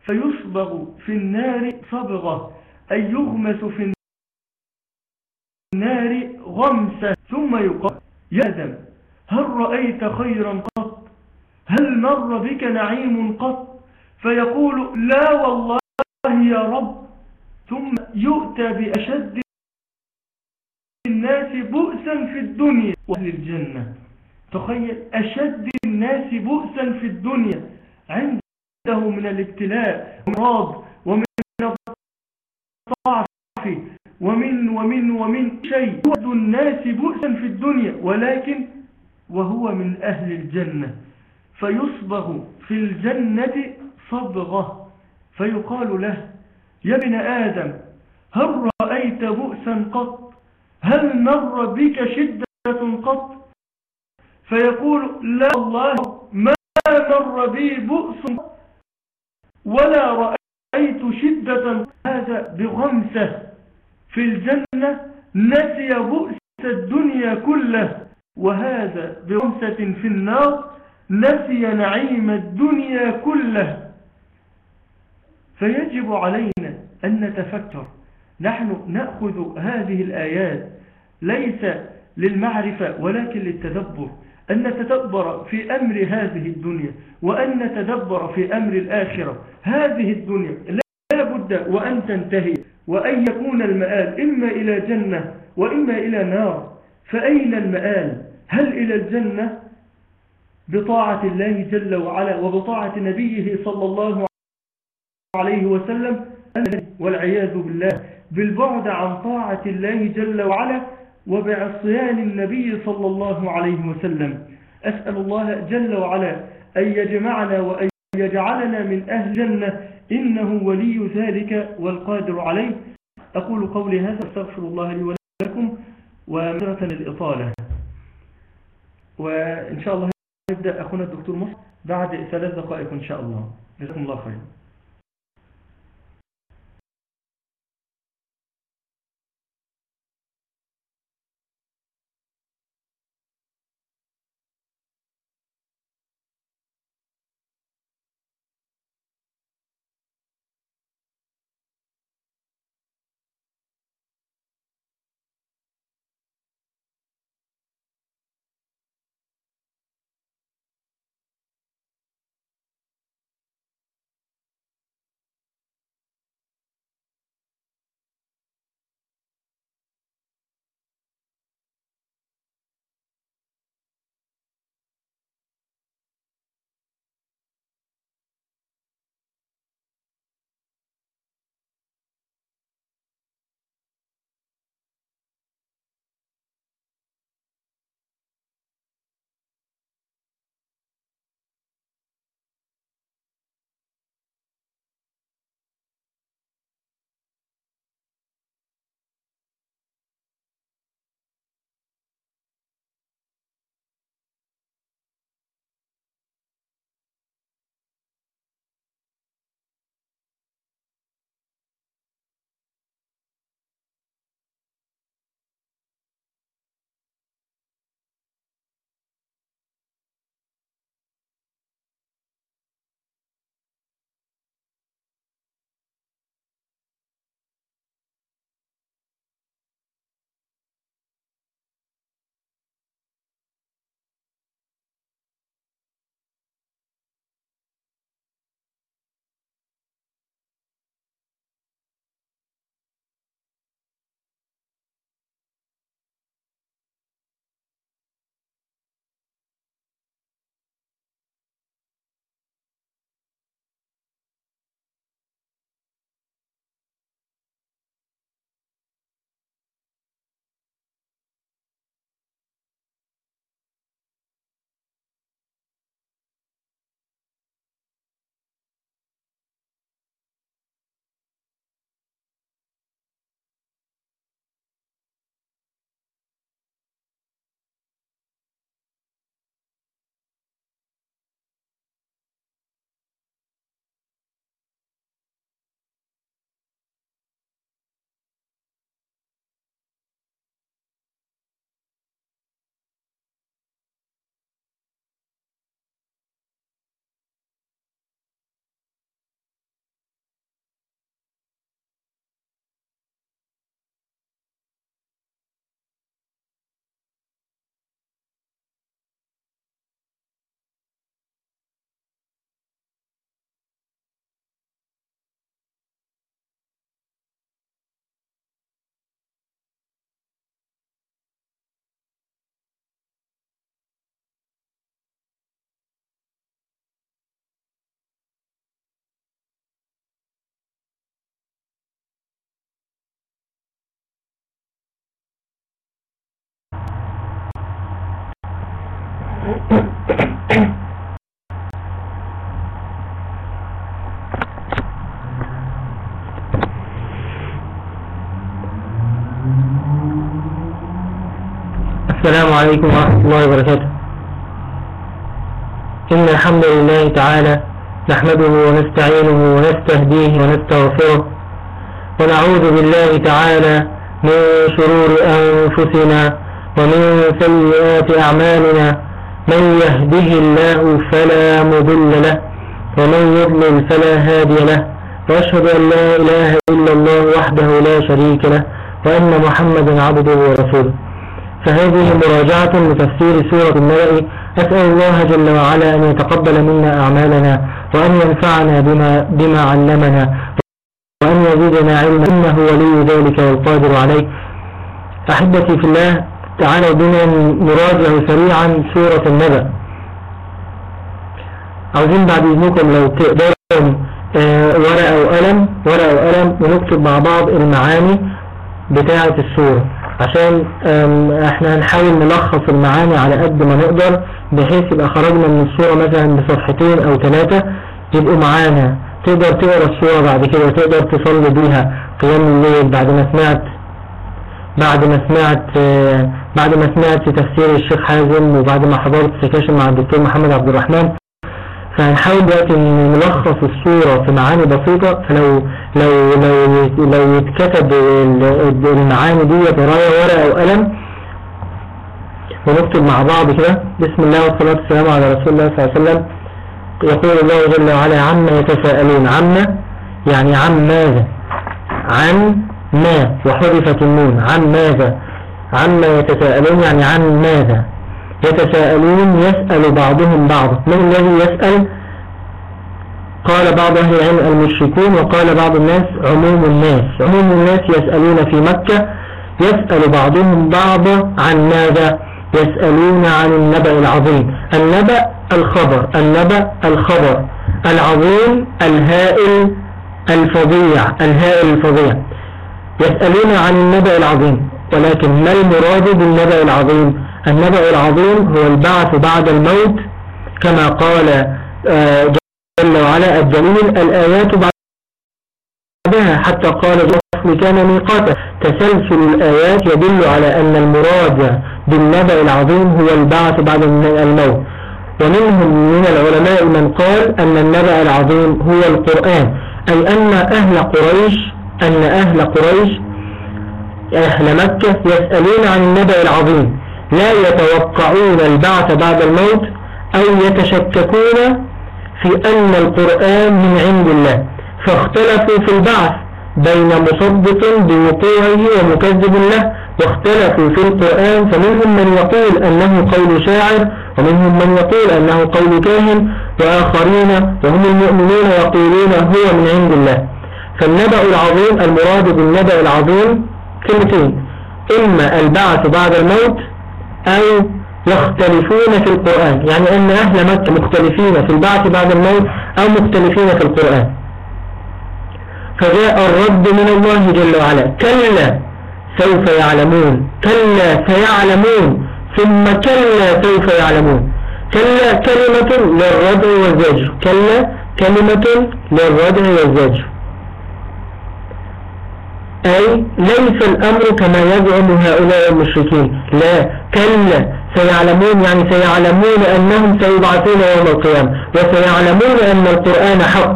فيصبغ في النار صبغة أي يغمس في النار غمسة ثم يقال يا آدم هل رأيت خيرا قط؟ هل مر بك نعيم قط؟ فيقول لا والله يا رب ثم يؤتى بأشد الناس بؤسا في الدنيا. وأهل الجنة تخيل أشد الناس بؤسا في الدنيا. عنده من الابتلاء ومراض ومن الضعف ومن ومن ومن شيء. يؤد الناس بؤسا في الدنيا ولكن وهو من أهل الجنة. فيصبغ في الجنة صبغة فيقال له يا ابن آدم هل رأيت بؤسا قط؟ هل مر بك شدة قط؟ فيقول لا الله ما مر بي بؤس ولا رأيت شدة هذا بغمسة في الجنة نسي بؤس الدنيا كله وهذا بغمسة في النار نسي نعيم الدنيا كله. فيجب علينا أن نتفكر. نحن نأخذ هذه الآيات ليس للمعرفة ولكن للتدبر. أن نتدبر في أمر هذه الدنيا وأن نتدبر في أمر الآخرة. هذه الدنيا لا بد وأن تنتهي. وأن يكون المآل إما إلى جنة وإما إلى نار. فأين المآل؟ هل إلى الجنة؟ بطاعة الله جل وعلا وبطاعة نبيه صلى الله عليه وسلم والعياذ بالله بالبعد عن طاعة الله جل وعلا وبعصيان النبي صلى الله عليه وسلم. أسأل الله جل وعلا أن يجمعنا وأن يجعلنا من أهل جنة إنه ولي ذلك والقادر عليه. أقول قولي هذا استغفر الله لي ولكم ومرة الإطالة وإن شاء الله نبدأ. أخونا الدكتور مصر بعد ثلاث دقائق إن شاء الله. جزاكم الله خير السلام عليكم ورحمة الله وبركاته. إن الحمد لله تعالى نحمده ونستعينه ونستهديه ونستغفره ونعوذ بالله تعالى من شرور أنفسنا ومن سيئات أعمالنا من يهده الله فلا مضل له ومن يضلل فلا هادي له وأشهد أن لا إله إلا الله وحده لا شريك له وأن محمدا عبده ورسوله. فهذه مراجعة لتفسير سورة النبأ. أسأل الله جل وعلا أن يتقبل منا أعمالنا وأن ينفعنا بما, بما علمنا وأن يزيدنا علما. إنه ولي ذلك والقادر عليه. أحبتي في الله تعالوا بنا نراجع سريعا سورة النبأ. عاوزين بعد إذنكم لو تقدروا آه، ورقة وقلم ورقة وقلم ونكتب مع بعض المعاني بتاعة السورة. عشان إحنا هنحاول نلخص المعاني على قد ما نقدر بحيث يبقى خرجنا من الصورة مثلا بصفحتين أو ثلاثة يبقوا معانا. تقدر تقرأ الصورة بعد كده تقدر تصلي بيها قيام الليل بعد ما سمعت بعد ما سمعت آه، بعد ما سمعت تفسير الشيخ حازم وبعد ما حضرت سكاشن مع الدكتور محمد عبد الرحمن فهنحاول دلوقتي نلخص الصورة في معاني بسيطة. فلو لو لو لو يتكتب ال- المعاني دي براية ورقة وقلم ونكتب مع بعض كده. بسم الله والصلاة والسلام على رسول الله صلى الله عليه وسلم. يقول الله جل وعلا عما يتساءلون. عما يعني عن ماذا؟ عن ما وحذفت النون. عن ماذا؟ عما يتساءلون يعني عن ماذا؟ يتساءلون يسأل بعضهم بعضا من الذي يسأل؟ قال بعض أهل العلم المشركون وقال بعض الناس عموم الناس. عموم الناس يسألون في مكة يسأل بعضهم بعضا عن ماذا؟ يسألون عن النبأ العظيم. النبأ الخبر النبأ الخبر. العظيم الهائل الفظيع. الهائل الفظيع. يسألون عن النبأ العظيم. ولكن ما المراد بالنبأ العظيم؟ النبأ العظيم هو البعث بعد الموت كما قال آه، جل وعلا الدليل الآيات بعدها حتى قال الأصل كان ميقاتا تسلسل الآيات يدل على أن المراد بالنبأ العظيم هو البعث بعد الموت. ومنهم من العلماء من قال أن النبأ العظيم هو القرآن أي أن أهل قريش أن أهل قريش أهل مكة يسألون عن النبأ العظيم. لا يتوقعون البعث بعد الموت أو يتشككون في أن القرآن من عند الله. فاختلفوا في البعث بين مصدق بوقوعه ومكذب له واختلفوا في القرآن فمنهم من يقول أنه قول شاعر ومنهم من يقول أنه قول كاهن وآخرين وهم المؤمنون يقولون هو من عند الله. فالنبأ العظيم المراد بالنبأ العظيم كلمتين إما البعث بعد الموت أو يختلفون في القرآن. يعني أن أهل مكة مختلفين في البعث بعد الموت أو مختلفين في القرآن. فجاء الرد من الله جل وعلا. كلا سوف يعلمون. كلا سيعلمون. ثم كلا سوف يعلمون. كلا كلمة للردع والزجر. كلا كلمة للردع والزجر. أي ليس الأمر كما يزعم هؤلاء المشركين. لا كلا. سيعلمون يعني سيعلمون أنهم سيبعثون يوم القيامة وسيعلمون أن القرآن حق.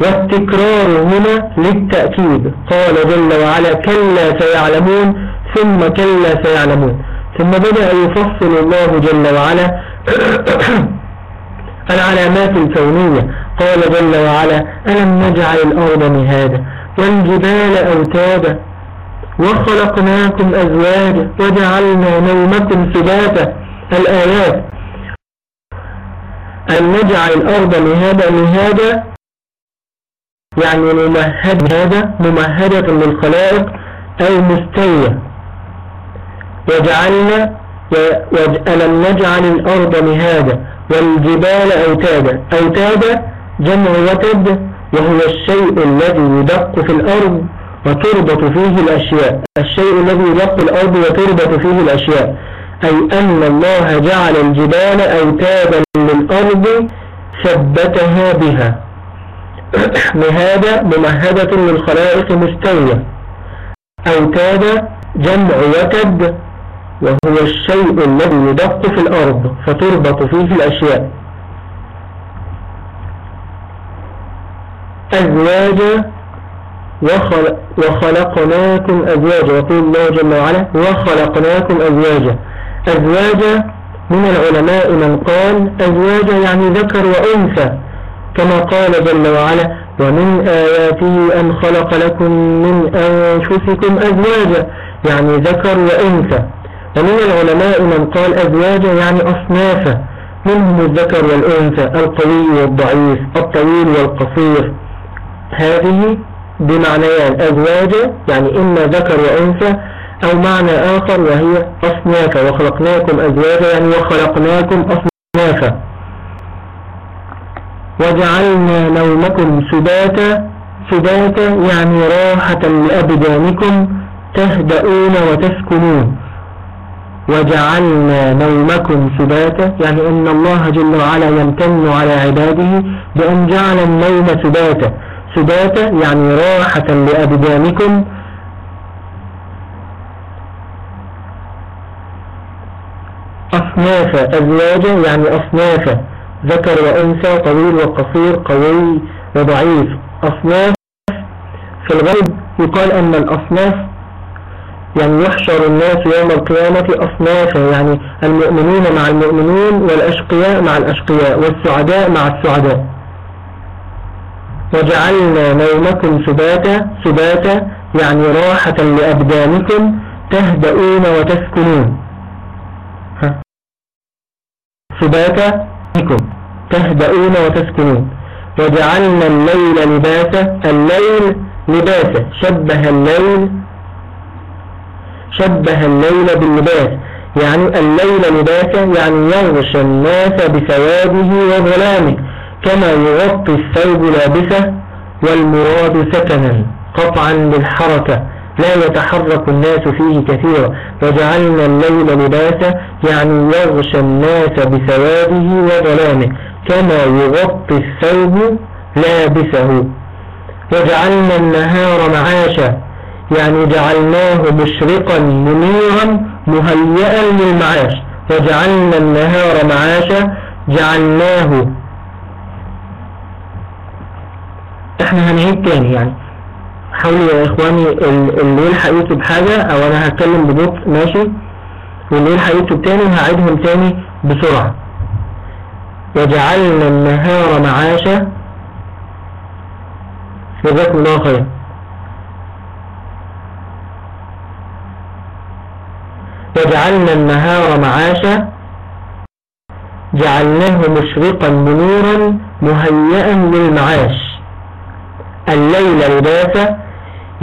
والتكرار هنا للتأكيد. قال جل وعلا كلا سيعلمون ثم كلا سيعلمون. ثم بدأ يفصل الله جل وعلا *clears throat* العلامات الكونية. قال جل وعلا ألم نجعل الأرض مهادا؟ والجبال أوتادا وخلقناكم أزواجا وجعلنا نومكم سباتا. الآيات أن نجعل الأرض مهادا مهادا يعني ممهد هذا ممهدة للخلائق أي مستوية. وجعلنا ألم نجعل الأرض مهادا والجبال أوتادا. أوتادا جمع وتد وهو الشيء الذي يدق في الأرض وتربط فيه الأشياء. الشيء الذي يدق الأرض وتربط فيه الأشياء. أي أن الله جعل الجبال أوتادا للأرض ثبتها بها. *coughs* مهادة ممهدة للخلائق مستوية. أوتاد جمع وتد وهو الشيء الذي يدق في الأرض فتربط فيه الأشياء. أزواجا وخلق وخلقناكم أزواجا. يقول الله جل وعلا وخلقناكم أزواجا. أزواجا من العلماء من قال أزواجا يعني ذكر وأنثى كما قال جل وعلا ومن آياته أن خلق لكم من أنفسكم أزواجا يعني ذكر وأنثى. ومن العلماء من قال أزواجا يعني أصنافا منهم الذكر والأنثى القوي والضعيف الطويل والقصير. هذه بمعنيان أزواجا يعني إما ذكر وأنثى أو معنى آخر وهي أصنافا وخلقناكم أزواجا يعني وخلقناكم أصنافا وجعلنا نومكم سباتا. سباتا يعني راحة لأبدانكم تهدؤون وتسكنون. وجعلنا نومكم سباتا يعني أن الله جل وعلا يمتن على عباده بأن جعل النوم سباتا. سباتا يعني راحة لأبدانكم. أصنافا أزواجا يعني أصنافا ذكر وأنثى طويل وقصير قوي وضعيف. أصناف في الغرب يقال أن الأصناف يعني يحشر الناس يوم القيامة أصنافا يعني المؤمنين مع المؤمنين والأشقياء مع الأشقياء والسعداء مع السعداء. وجعلنا نومكم سباتا سباتا يعني راحة لأبدانكم تهدؤون وتسكنون. سباتا تهدؤون وتسكنون. وجعلنا الليل لباسا الليل لباسا شبه الليل شبه الليل باللباس. يعني الليل لباسا يعني يغشى الناس بسواده وظلامه. كما يغطي الثوب لابسه والمراد سكنا قطعا للحركة لا يتحرك الناس فيه كثيرا. وجعلنا الليل لباسا يعني يغشى الناس بسواده وظلامه. كما يغطي الثوب لابسه. وجعلنا النهار معاشا يعني جعلناه مشرقا منيرا مهيئا للمعاش. وجعلنا النهار معاشا جعلناه إحنا هنعيد تاني يعني. حاولوا يا إخواني اللي يلحق يكتب حاجة أو أنا هتكلم ببطء ماشي؟ واللي يلحق يكتب تاني هعيدهم تاني بسرعة. وجعلنا النهار معاشا. جزاكم الله خير وجعلنا النهار معاشا. جعلناه مشرقا منورا مهيئا للمعاش. الليل لباسا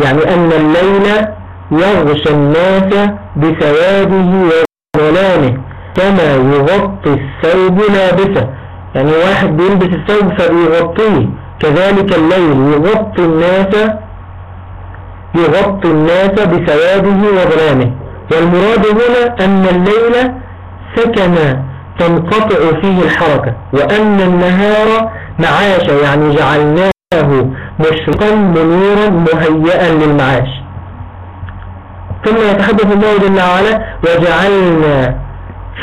يعني أن الليل يغشى الناس بسواده وظلامه كما يغطي الثوب لابسه يعني واحد بيلبس الثوب فبيغطيه. كذلك الليل يغطي الناس يغطي الناس بسواده وظلامه. والمراد هنا أن الليل سكن تنقطع فيه الحركة وأن النهار معاشا يعني جعلناه مشرقا منيرا مهيئا للمعاش. ثم يتحدث الله جل وعلا وجعلنا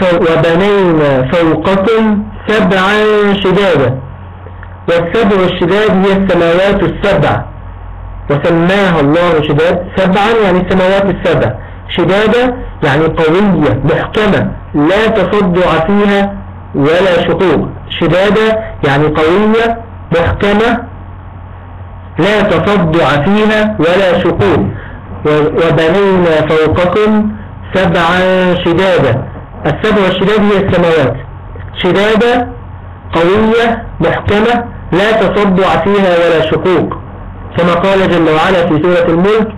وبنينا فوقكم سبعا شدادا. والسبع الشداد هي السماوات السبع. وسماها الله شداد. سبعا يعني السماوات السبع. شدادة يعني قوية محكمة لا تصدع فيها ولا شقوق. شدادة يعني قوية محكمة لا تصدع فيها ولا شقوق. وبنينا فوقكم سبعا شدادا. السبع الشداد هي السماوات. شدادة قوية محكمة لا تصدع فيها ولا شقوق. كما قال جل وعلا في سورة الملك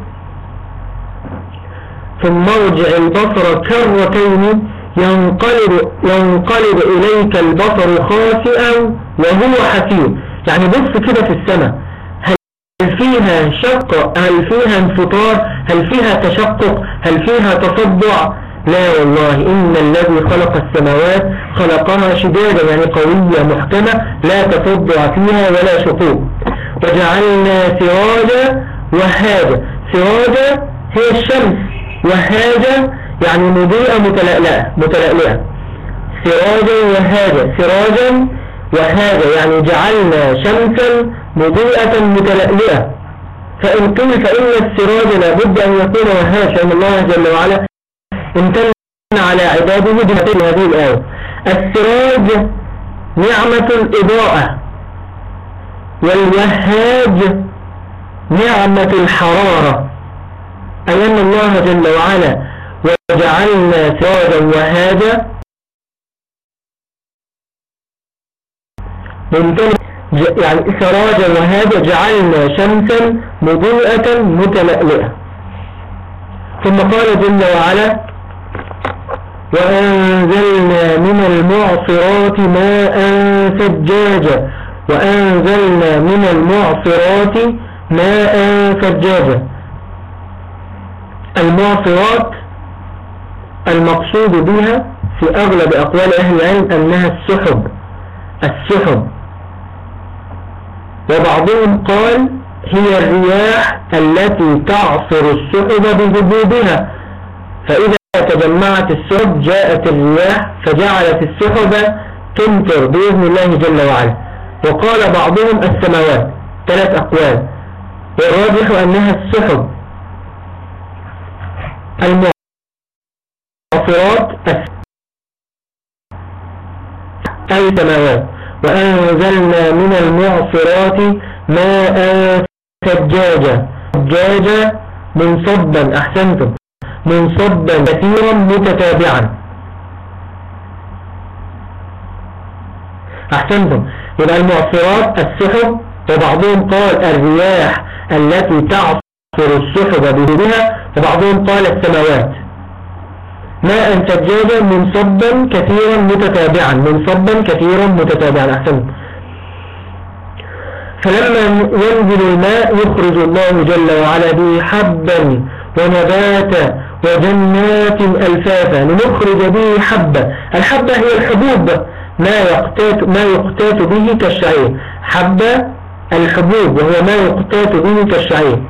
ثم ارجع البصر كرتين ينقلب, ينقلب إليك البصر خاسئا وهو حكيم. يعني بص كده في السماء. هل فيها شق؟ هل فيها انفطار؟ هل فيها تشقق؟ هل فيها تصدع؟ لا والله إن الذي خلق السماوات خلقها شدادا يعني قوية محكمة لا تفضع فيها ولا شقوق. وجعلنا سراجا وهاجا. سراجا هي الشمس وهاجا يعني مضيئة متلألئة متلألئة سراجا وهاجا. سراجا وهاجا يعني جعلنا شمسا مضيئة متلألئة فإن قيل فإن السراج لابد أن يكون وهاجا لأن الله جل وعلا امتن على عباده بمثل هذه الآية. السراج نعمة الإضاءة والوهاج نعمة الحرارة. أي أن الله جل وعلا وجعلنا سراجا وهاجا. يعني سراجا وهذا جعلنا شمسا مضيئة متلألئة ثم قال جل وعلا وأنزلنا من المعصرات ماء سجاجا. وأنزلنا من المعصرات ماء سجاجا. المعصرات المقصود بها في أغلب أقوال أهل العلم أنها السحب. السحب. وبعضهم قال هي الرياح التي تعصر السحب بذبوبها فإذا تجمعت السحب جاءت الرياح فجعلت السحب تمطر بإذن الله جل وعلا. وقال بعضهم السماوات ثلاث أقوال. والراجح أنها السحب. المعصرات أي سماوات؟ وأنزلنا من المعصرات ماء سجاجا سجاجا منصبا أحسنتم. منصبا كثيرا متتابعا. أحسنتم. يبقى المعصرات السحب وبعضهم قال الرياح التي تعصر السحب بهدها وبعضهم قال السماوات. ماء سجاجا منصبا كثيرا متتابعا منصبا كثيرا متتابعا أحسن. فلما ينزل الماء يخرج الله جل وعلا به حبا ونباتا وجنات ألفافا لنخرج به حبة الحبة هي الحبوب ما يقتات, ما يقتات به كالشعير. حبة الحبوب وهو ما يقتات به كالشعير.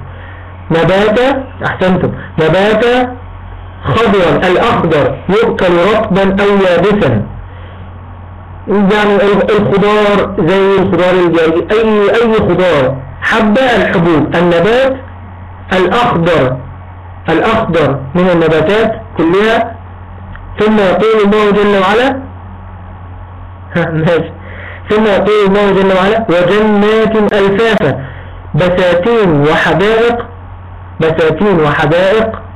نباتا أحسنتم. نباتا خضرا الأخضر يؤكل رطبا أو يابسا. يعني الخضار زي الخضار الجاي أي, أي خضار. حبة الحبوب. النبات الأخضر. الأخضر من النباتات كلها. ثم يقول الله جل وعلا *laughs* ماشي. ثم يقول الله جل وعلا وجنات ألفافا. بساتين وحدائق. بساتين وحدائق.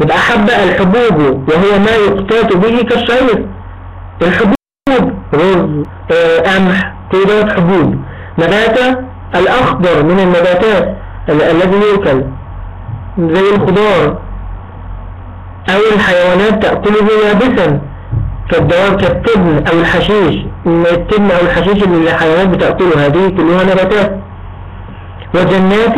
يبقى حب الحبوب وهو ما يقتات به كالشعير الحبوب رز قمح كل حبوب. نباتة الأخضر من النباتات الذي يؤكل زي الخضار أو الحيوانات تأكله يابسا كالدواب كالتبن أو الحشيش. التبن أو الحشيش اللي الحيوانات بتأكله هذه كلها نباتات. وجنات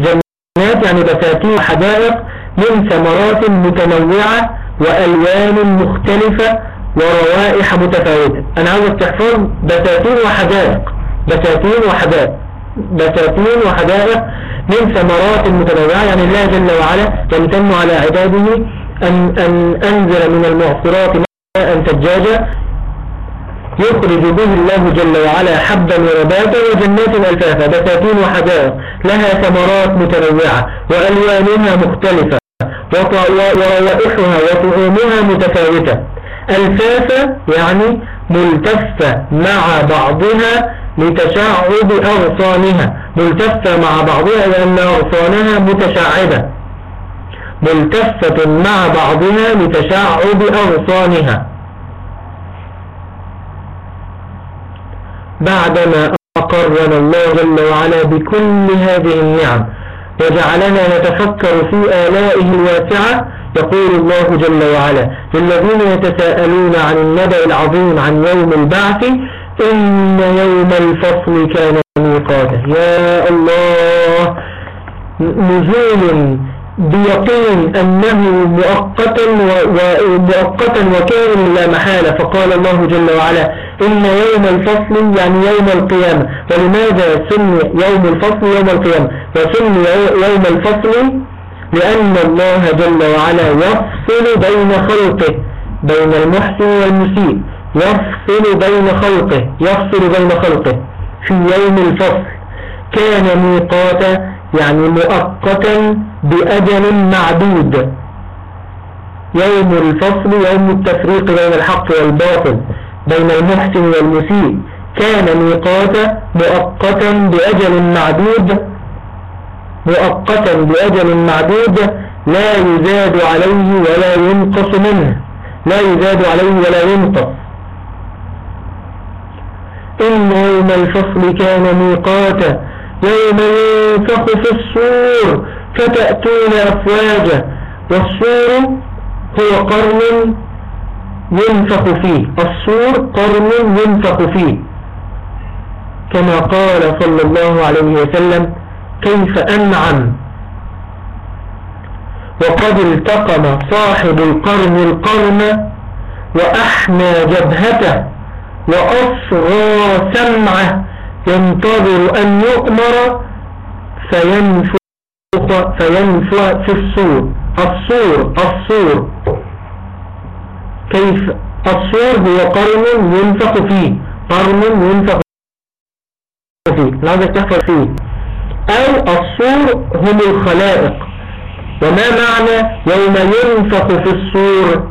جنات يعني بساتين وحدائق من ثمرات متنوعة وألوان مختلفة وروائح متفاوتة. أنا عاوز تحفظ بساتين وحدائق. بساتين وحدائق. بساتين وحدائق من ثمرات متنوعة. يعني الله جل وعلا يمتن على عباده أن, أن أنزل من المعصرات ماء ثجاجا يخرج به الله جل وعلا حبا ونباتا وجنات الفافا بساتين وحدائق لها ثمرات متنوعة وألوانها مختلفة وروائحها وطعومها متفاوتة. الفافة يعني ملتفة مع بعضها لتشعب أغصانها. ملتفة مع بعضها لأن أغصانها متشعبة. ملتفة مع بعضها لتشعب أغصانها. بعدما أقرنا الله جل وعلا بكل هذه النعم وجعلنا نتفكر في آلائه الواسعة يقول الله جل وعلا للذين يتساءلون عن النبأ العظيم عن يوم البعث إن يوم الفصل كان ميقاتا يا الله نزول بيقين أنه مؤقتا ومؤقتا وكائن لا محالة. فقال الله جل وعلا إن يوم الفصل يعني يوم القيامة. ولماذا سمي يوم الفصل يوم القيامة؟ وسمي يوم الفصل لأن الله جل وعلا يفصل بين خلقه بين المحسن والمسيء. يفصل بين خلقه يفصل بين خلقه. في يوم الفصل كان ميقاتا يعني مؤقتا بأجل معدود. يوم الفصل يوم التفريق بين الحق والباطل بين المحسن والمسيء. كان ميقاتا مؤقتا بأجل معدود. مؤقتا بأجل معدود لا يزاد عليه ولا ينقص منه. لا يزاد عليه ولا ينقص. إن يوم الفصل كان ميقاتا يوم ينفخ في الصور فتأتون أفواجا والصور هو قرن ينفخ فيه. الصور قرن ينفخ فيه. كما قال صلى الله عليه وسلم كيف أنعم؟ وقد التقم صاحب القرن القرن وأحنى جبهته وأصغى سمعه ينتظر أن يؤمر فينفخ فينفخ في الصور. الصور الصور. كيف؟ الصور هو قرن ينفخ فيه. قرن ينفخ فيه. لازم تحفظ فيه. أو الصور هم الخلائق. وما معنى يوم ينفخ في الصور؟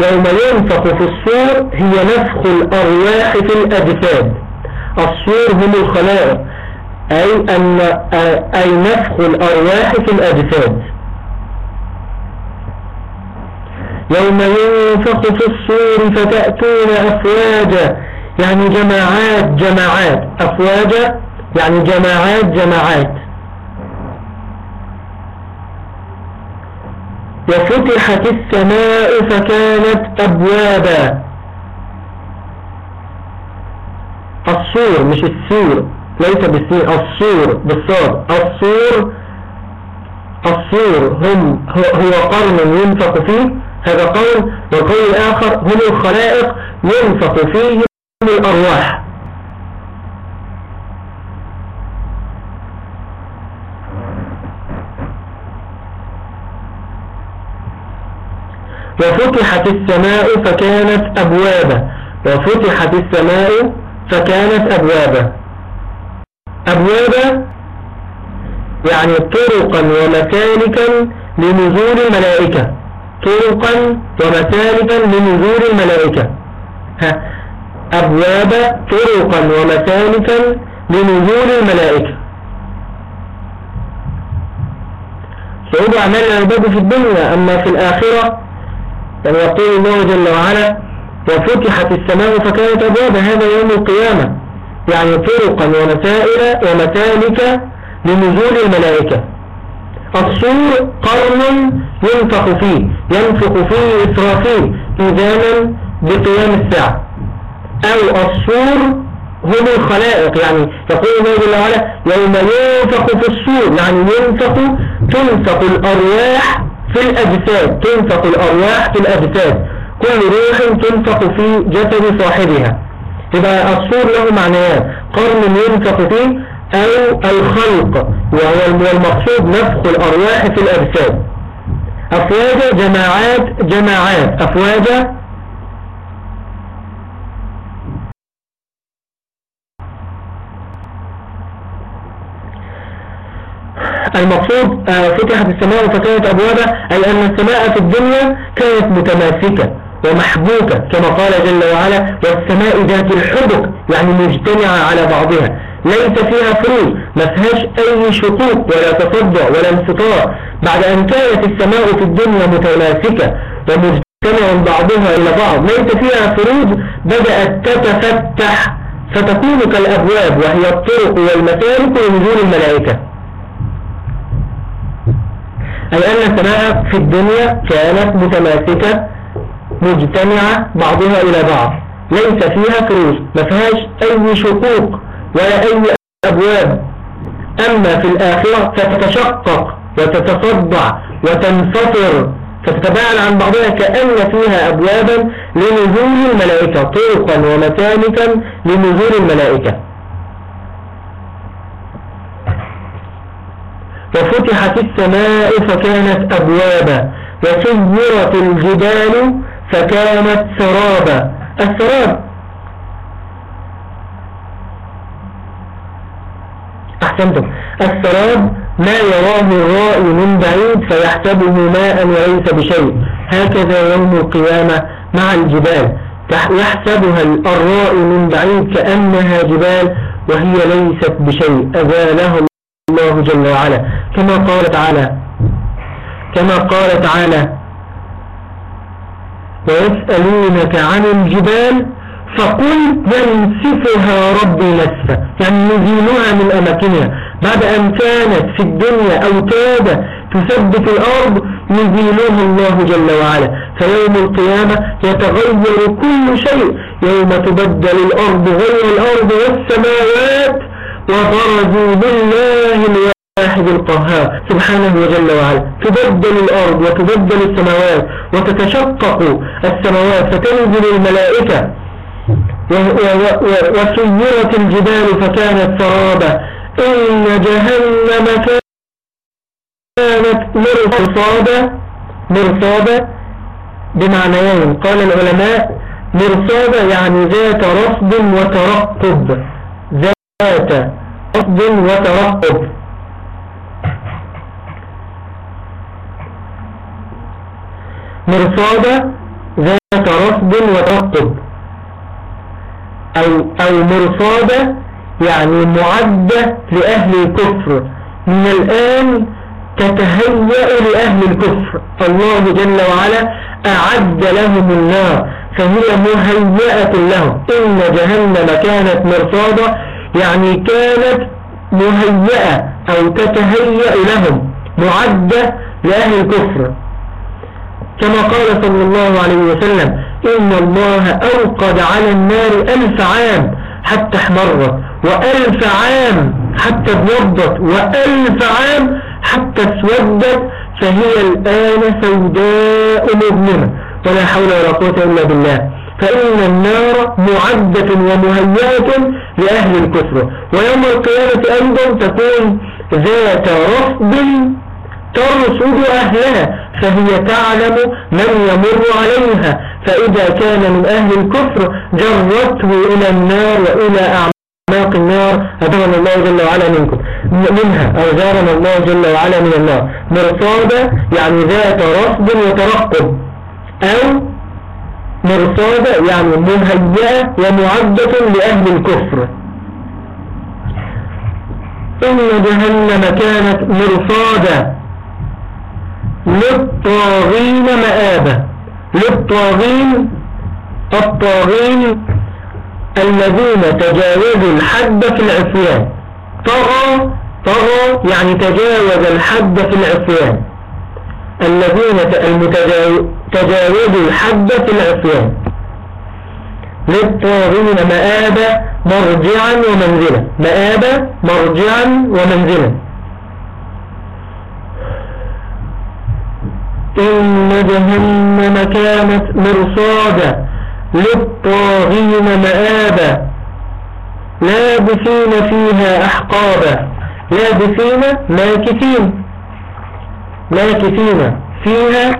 يوم ينفخ في الصور هي نفخ الأرواح في الأجساد. الصور هم الخلائق أي, أن أي نفخ الأرواح في الأجساد. يوم ينفخ في الصور فتأتون أفواجا يعني جماعات جماعات. أفواجا يعني جماعات جماعات. وفتحت السماء فكانت أبوابا. الصور مش السور. ليس بالسين الصور بالصاد. الصور الصور هم هو قرن ينفق فيه. هذا قول والقول الآخر هم الخلائق ينفق فيهم الأرواح. وفتحت السماء فكانت أبوابا. وفتحت السماء فكانت أبوابا أبوابا يعني طرقا ومسالكا لنزول الملائكة. طرقا ومسالكا لنزول الملائكة. ها. أبواب طرقا ومسالكا لنزول الملائكة. صعود أعمال العباد في الدنيا أما في الآخرة يقول الله جل وعلا وفتحت السماء فكانت أبواب هذا يوم القيامة يعني طرقا ومسائل ومسالك لنزول الملائكة. الصور قرن ينفخ فيه ينفخ فيه إسرافيل إذانا بقيام الساعة. أو الصور هم الخلائق يعني يقول الله جل وعلا يوم ينفخ في الصور يعني ينفخ تنفخ الأرواح في الأجساد تنفخ الأرواح في الأجساد. كل روح تنفخ في جسد صاحبها. يبقى الصور له معنيان. قرن ينفخ فيه أو الخلق وهو المقصود نفخ الأرواح في الأجساد. أفواج جماعات جماعات. أفواج المقصود آه، فتحت السماء فكانت أبوابها أي أن السماء في الدنيا كانت متماسكة. ومحبوكة كما قال جل وعلا والسماء ذات الحبك يعني مجتمعة على بعضها. ليس فيها فروج ما فيهاش أي شقوق ولا تصدع ولا انفطار. بعد أن كانت السماء في الدنيا متماسكة ومجتمع بعضها إلى بعض ليس فيها فروج بدأت تتفتح فتكون كالأبواب وهي الطرق والمسارك ونزول الملائكة. أي أن السماء في الدنيا كانت متماسكة مجتمعة بعضها إلى بعض. ليس فيها فروج ما فيهاش أي شقوق ولا أي أبواب. أما في الآخرة فتتشقق وتتصدع وتنفطر فتتباعد عن بعضها كأن فيها أبوابا لنزول الملائكة طرقا ومسالكا لنزول الملائكة. وفتحت السماء فكانت أبوابا وسيرت الجبال فكانت سرابا. السراب. أحسنتم. السراب ما يراه الرائي من بعيد فيحسبه ماء وليس بشيء. هكذا يوم القيامة مع الجبال. يحسبها الرائي من بعيد كأنها جبال وهي ليست بشيء. أزالها الله جل وعلا. كما قال تعالى كما قال تعالى ويسألونك عن الجبال فقل ينسفها ربي نسفا يعني يزيلها من أماكنها. بعد أن كانت في الدنيا أوتادا تثبت الأرض يزيلها الله جل وعلا. فيوم القيامة يتغير كل شيء. يوم تبدل الأرض غير الأرض والسماوات وبرزوا لله الواحد القهار سبحانه وجل وعلا. تبدل الأرض وتبدل السماوات وتتشقق السماوات فتنزل الملائكة. وسيرت الجبال فكانت سرابا. إن جهنم كانت مرصادة مرصادة بمعنيين. قال العلماء مرصادة يعني ذات رصد وترقب. ذات رصد وترقب. مرصادة ذات رصد وترقب. أو, أو مرصادة يعني معدة لأهل الكفر. من الآن تتهيأ لأهل الكفر. الله جل وعلا أعد لهم النار. فهي مهيئة لهم. إن جهنم كانت مرصادة يعني كانت مهيئة أو تتهيأ لهم. معدة لأهل الكفر. كما قال صلى الله عليه وسلم إن الله أوقد على النار ألف عام حتى احمرت وألف عام حتى ابيضت وألف عام حتى اسودت فهي الآن سوداء مظلمة ولا حول ولا قوة إلا بالله. فإن النار معدة ومهيئة لأهل الكفر. ويوم القيامة أيضا تكون ذات رفض ترصد أهلها فهي تعلم من يمر عليها. فإذا كان من أهل الكفر جرته إلى النار وإلى أعماق النار. أدرنا الله جل وعلا منكم منها أو جارنا الله جل وعلا من النار. مرصادة يعني ذات رصد وترقب. أو مرصادة يعني مهيئة ومعدة لأهل الكفر. إن جهنم كانت مرصادة للطاغين مآبة. للطاغين الطاغين الذين تجاوزوا الحد في العصيان. طغى طغى يعني تجاوز الحد في العصيان. الذين تجاوزوا الحد في العصيان. للطاغين مآبة مرجعا ومنزلا مآبة مرجعا ومنزلا إن جهنم كانت مرصادا للطاغين مآبا. لابثين فيها أحقابا. لابثين ماكثين. ماكثين فيها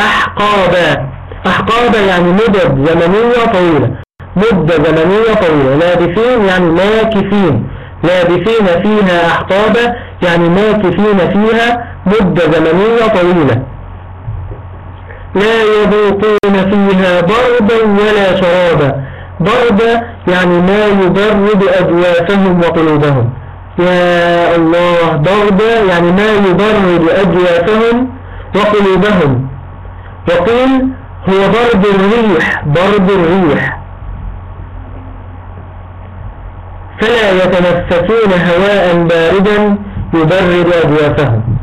أحقابا. أحقابا يعني مدد زمنية طويلة. مدة زمنية طويلة. لابثين يعني ماكثين. لابثين فيها أحقابا يعني ماكثين فيها مدة زمنية طويلة. لا يذوقون فيها بردا ولا شرابا. بردا يعني ما يبرد أجوافهم وقلوبهم. يا الله بردا يعني ما يبرد أجوافهم وقلوبهم. وقيل هو برد الريح برد الريح. فلا يتنفسون هواء باردا يبرد أجوافهم.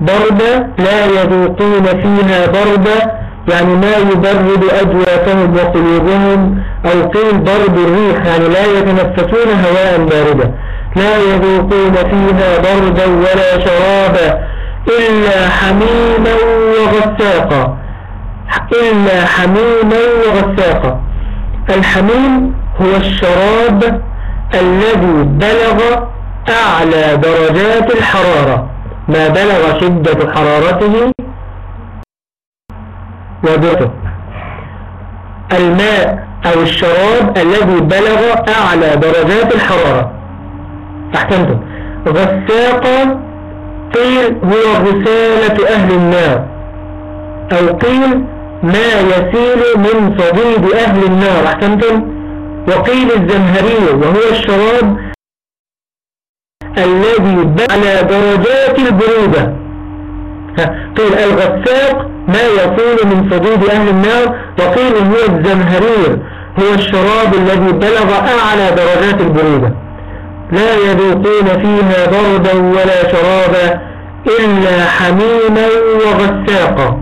بردة لا يذوقون فيها بردة يعني ما يبرد أجوافهم وقلوبهم أو قيل برد الريح يعني لا يتنفسون هواء باردة. لا يذوقون فيها بردا ولا شرابا إلا حميما وغساقا. إلا حميما وغساقا. الحميم هو الشراب الذي بلغ أعلى درجات الحرارة. ما بلغ شدة حرارته ودرجته الماء أو الشراب الذي بلغ أعلى درجات الحرارة. أحكمتم غساقا قيل هو غسالة أهل النار. أو قيل ما يسيل من صديد أهل النار. أحكمتم وقيل الزمهري وهو الشراب الذي على درجات البرودة. قيل الغساق ما يصول من صديد أهل النار وقيل هو الزمهرير هو الشراب الذي بلغ أعلى درجات البرودة. لا يذوقون فيها بردا ولا شرابا إلا حميما وغساقا.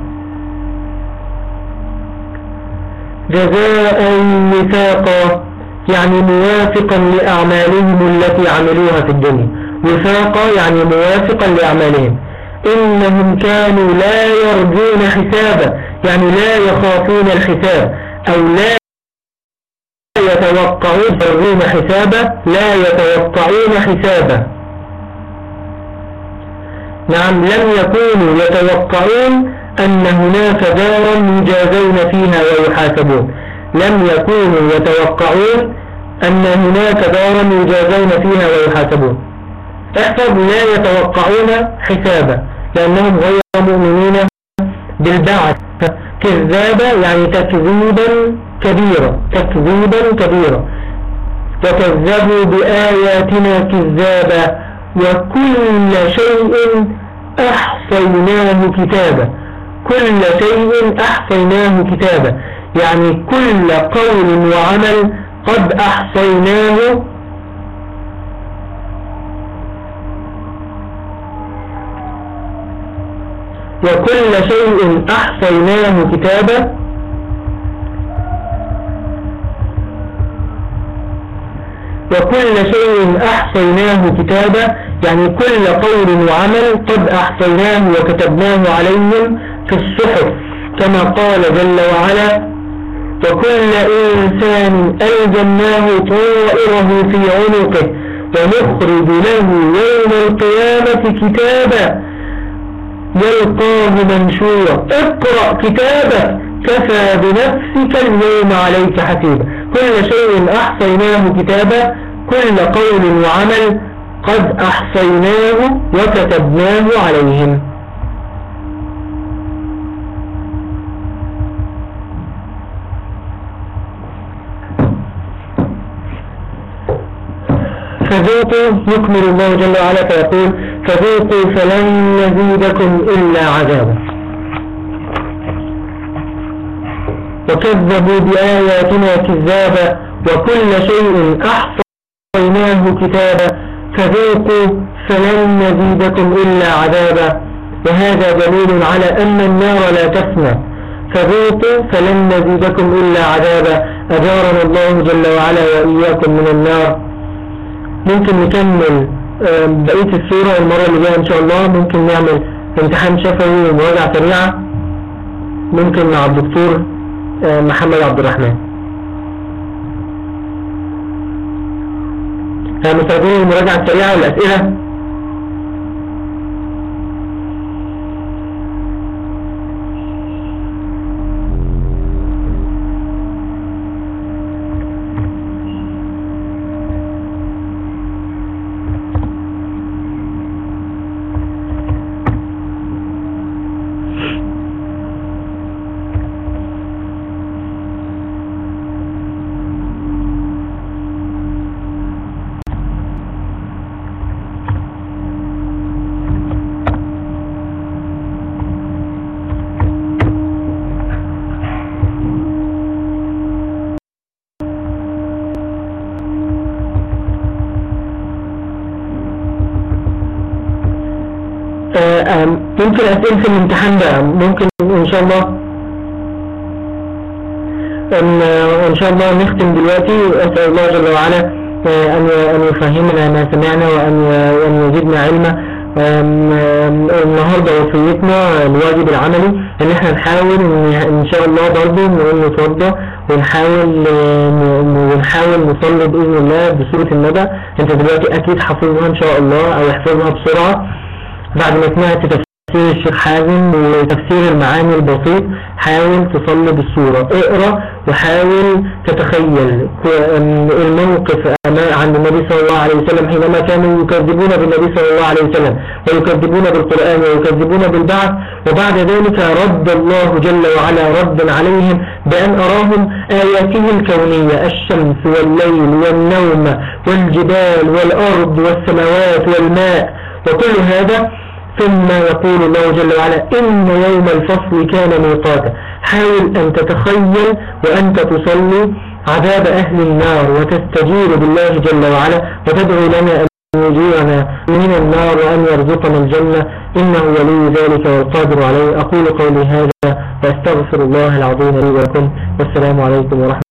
جزاء وفاقا يعني موافقا لأعمالهم التي عملوها في الدنيا. وفاقا يعني موافقا لأعمالهم. إنهم كانوا لا يرجون حسابا يعني لا يخافون الحساب أو لا يتوقعون يرجون حسابا لا يتوقعون حسابا. نعم لم يكونوا يتوقعون أن هناك دارا يجازون فيها ويحاسبون. لم يكونوا يتوقعون أن هناك دارا يجازون فيها ويحاسبون. احفظ لا يتوقعون حسابا لأنهم غير مؤمنين بالبعث. كذابة يعني تكذيبا كبيرا تكذيبا كبيرا. وكذبوا بآياتنا كذابا وكل شيء أحصيناه كتابا. كل شيء أحصيناه كتابا. يعني كل قول وعمل قد أحصيناه وكل شيء أحصيناه كتابا. وكل شيء أحصيناه كتابا. يعني كل قول وعمل قد أحصيناه وكتبناه عليهم في الصحف كما قال جل وعلا وكل إنسان ألزمناه طائره في عنقه ونخرج له يوم القيامة كتابا. يلقاه منشورا. اقرأ كتابك كفى بنفسك اليوم عليك حسيبا. كل شيء أحصيناه كتابا كل قول وعمل قد أحصيناه وكتبناه عليهم. فذوقوا يكمل الله جل وعلا فيقول فذوقوا فلن نزيدكم إلا عذابا. وكذبوا بآياتنا كذابا وكل شيء أحصيناه كتابا. فذوقوا فلن نزيدكم إلا عذابا. وهذا دليل على أن النار لا تفنى. فذوقوا فلن نزيدكم إلا عذابا. أجارنا الله جل وعلا وإياكم من النار. ممكن نكمل بقية السورة المرة اللي جاية إن شاء الله ممكن نعمل امتحان شفوي ومراجعة سريعة. ممكن مع الدكتور محمد عبد الرحمن. مستعدين المراجعة السريعة والأسئلة. ممكن في الامتحان بقى ممكن إن شاء الله. إن, إن شاء الله نختم دلوقتي أسأل الله جل وعلا آه، أن أن يفهمنا ما سمعنا وأن وأن يزيدنا علما. النهاردة وصيتنا الواجب العملي إن إحنا نحاول إن شاء الله برضه نقول نتوضى ونحاول ونحاول نصلي بإذن الله بسورة النبأ. أنت دلوقتي أكيد حافظها إن شاء الله أو احفظها بسرعة. بعد ما سمعت الشيخ حازم وتفسير المعاني البسيط حاول تصلي بالصورة اقرأ وحاول تتخيل الموقف عند النبي صلى الله عليه وسلم حينما كانوا يكذبون بالنبي صلى الله عليه وسلم ويكذبون بالقرآن ويكذبون بالبعث وبعد ذلك رد الله جل وعلا ردا عليهم بأن أراهم آياته الكونية الشمس والليل والنوم والجبال والأرض والسماوات والماء. وكل هذا ثم يقول الله جل وعلا إن يوم الفصل كان ميقاتا. حاول أن تتخيل وأنت تصلي عذاب أهل النار وتستجير بالله جل وعلا وتدعو لنا أن يجيرنا من النار وأن يرزقنا الجنة. إنه ولي ذلك والقادر عليه. أقول قولي هذا وأستغفر الله العظيم لي ولكم. والسلام عليكم ورحمة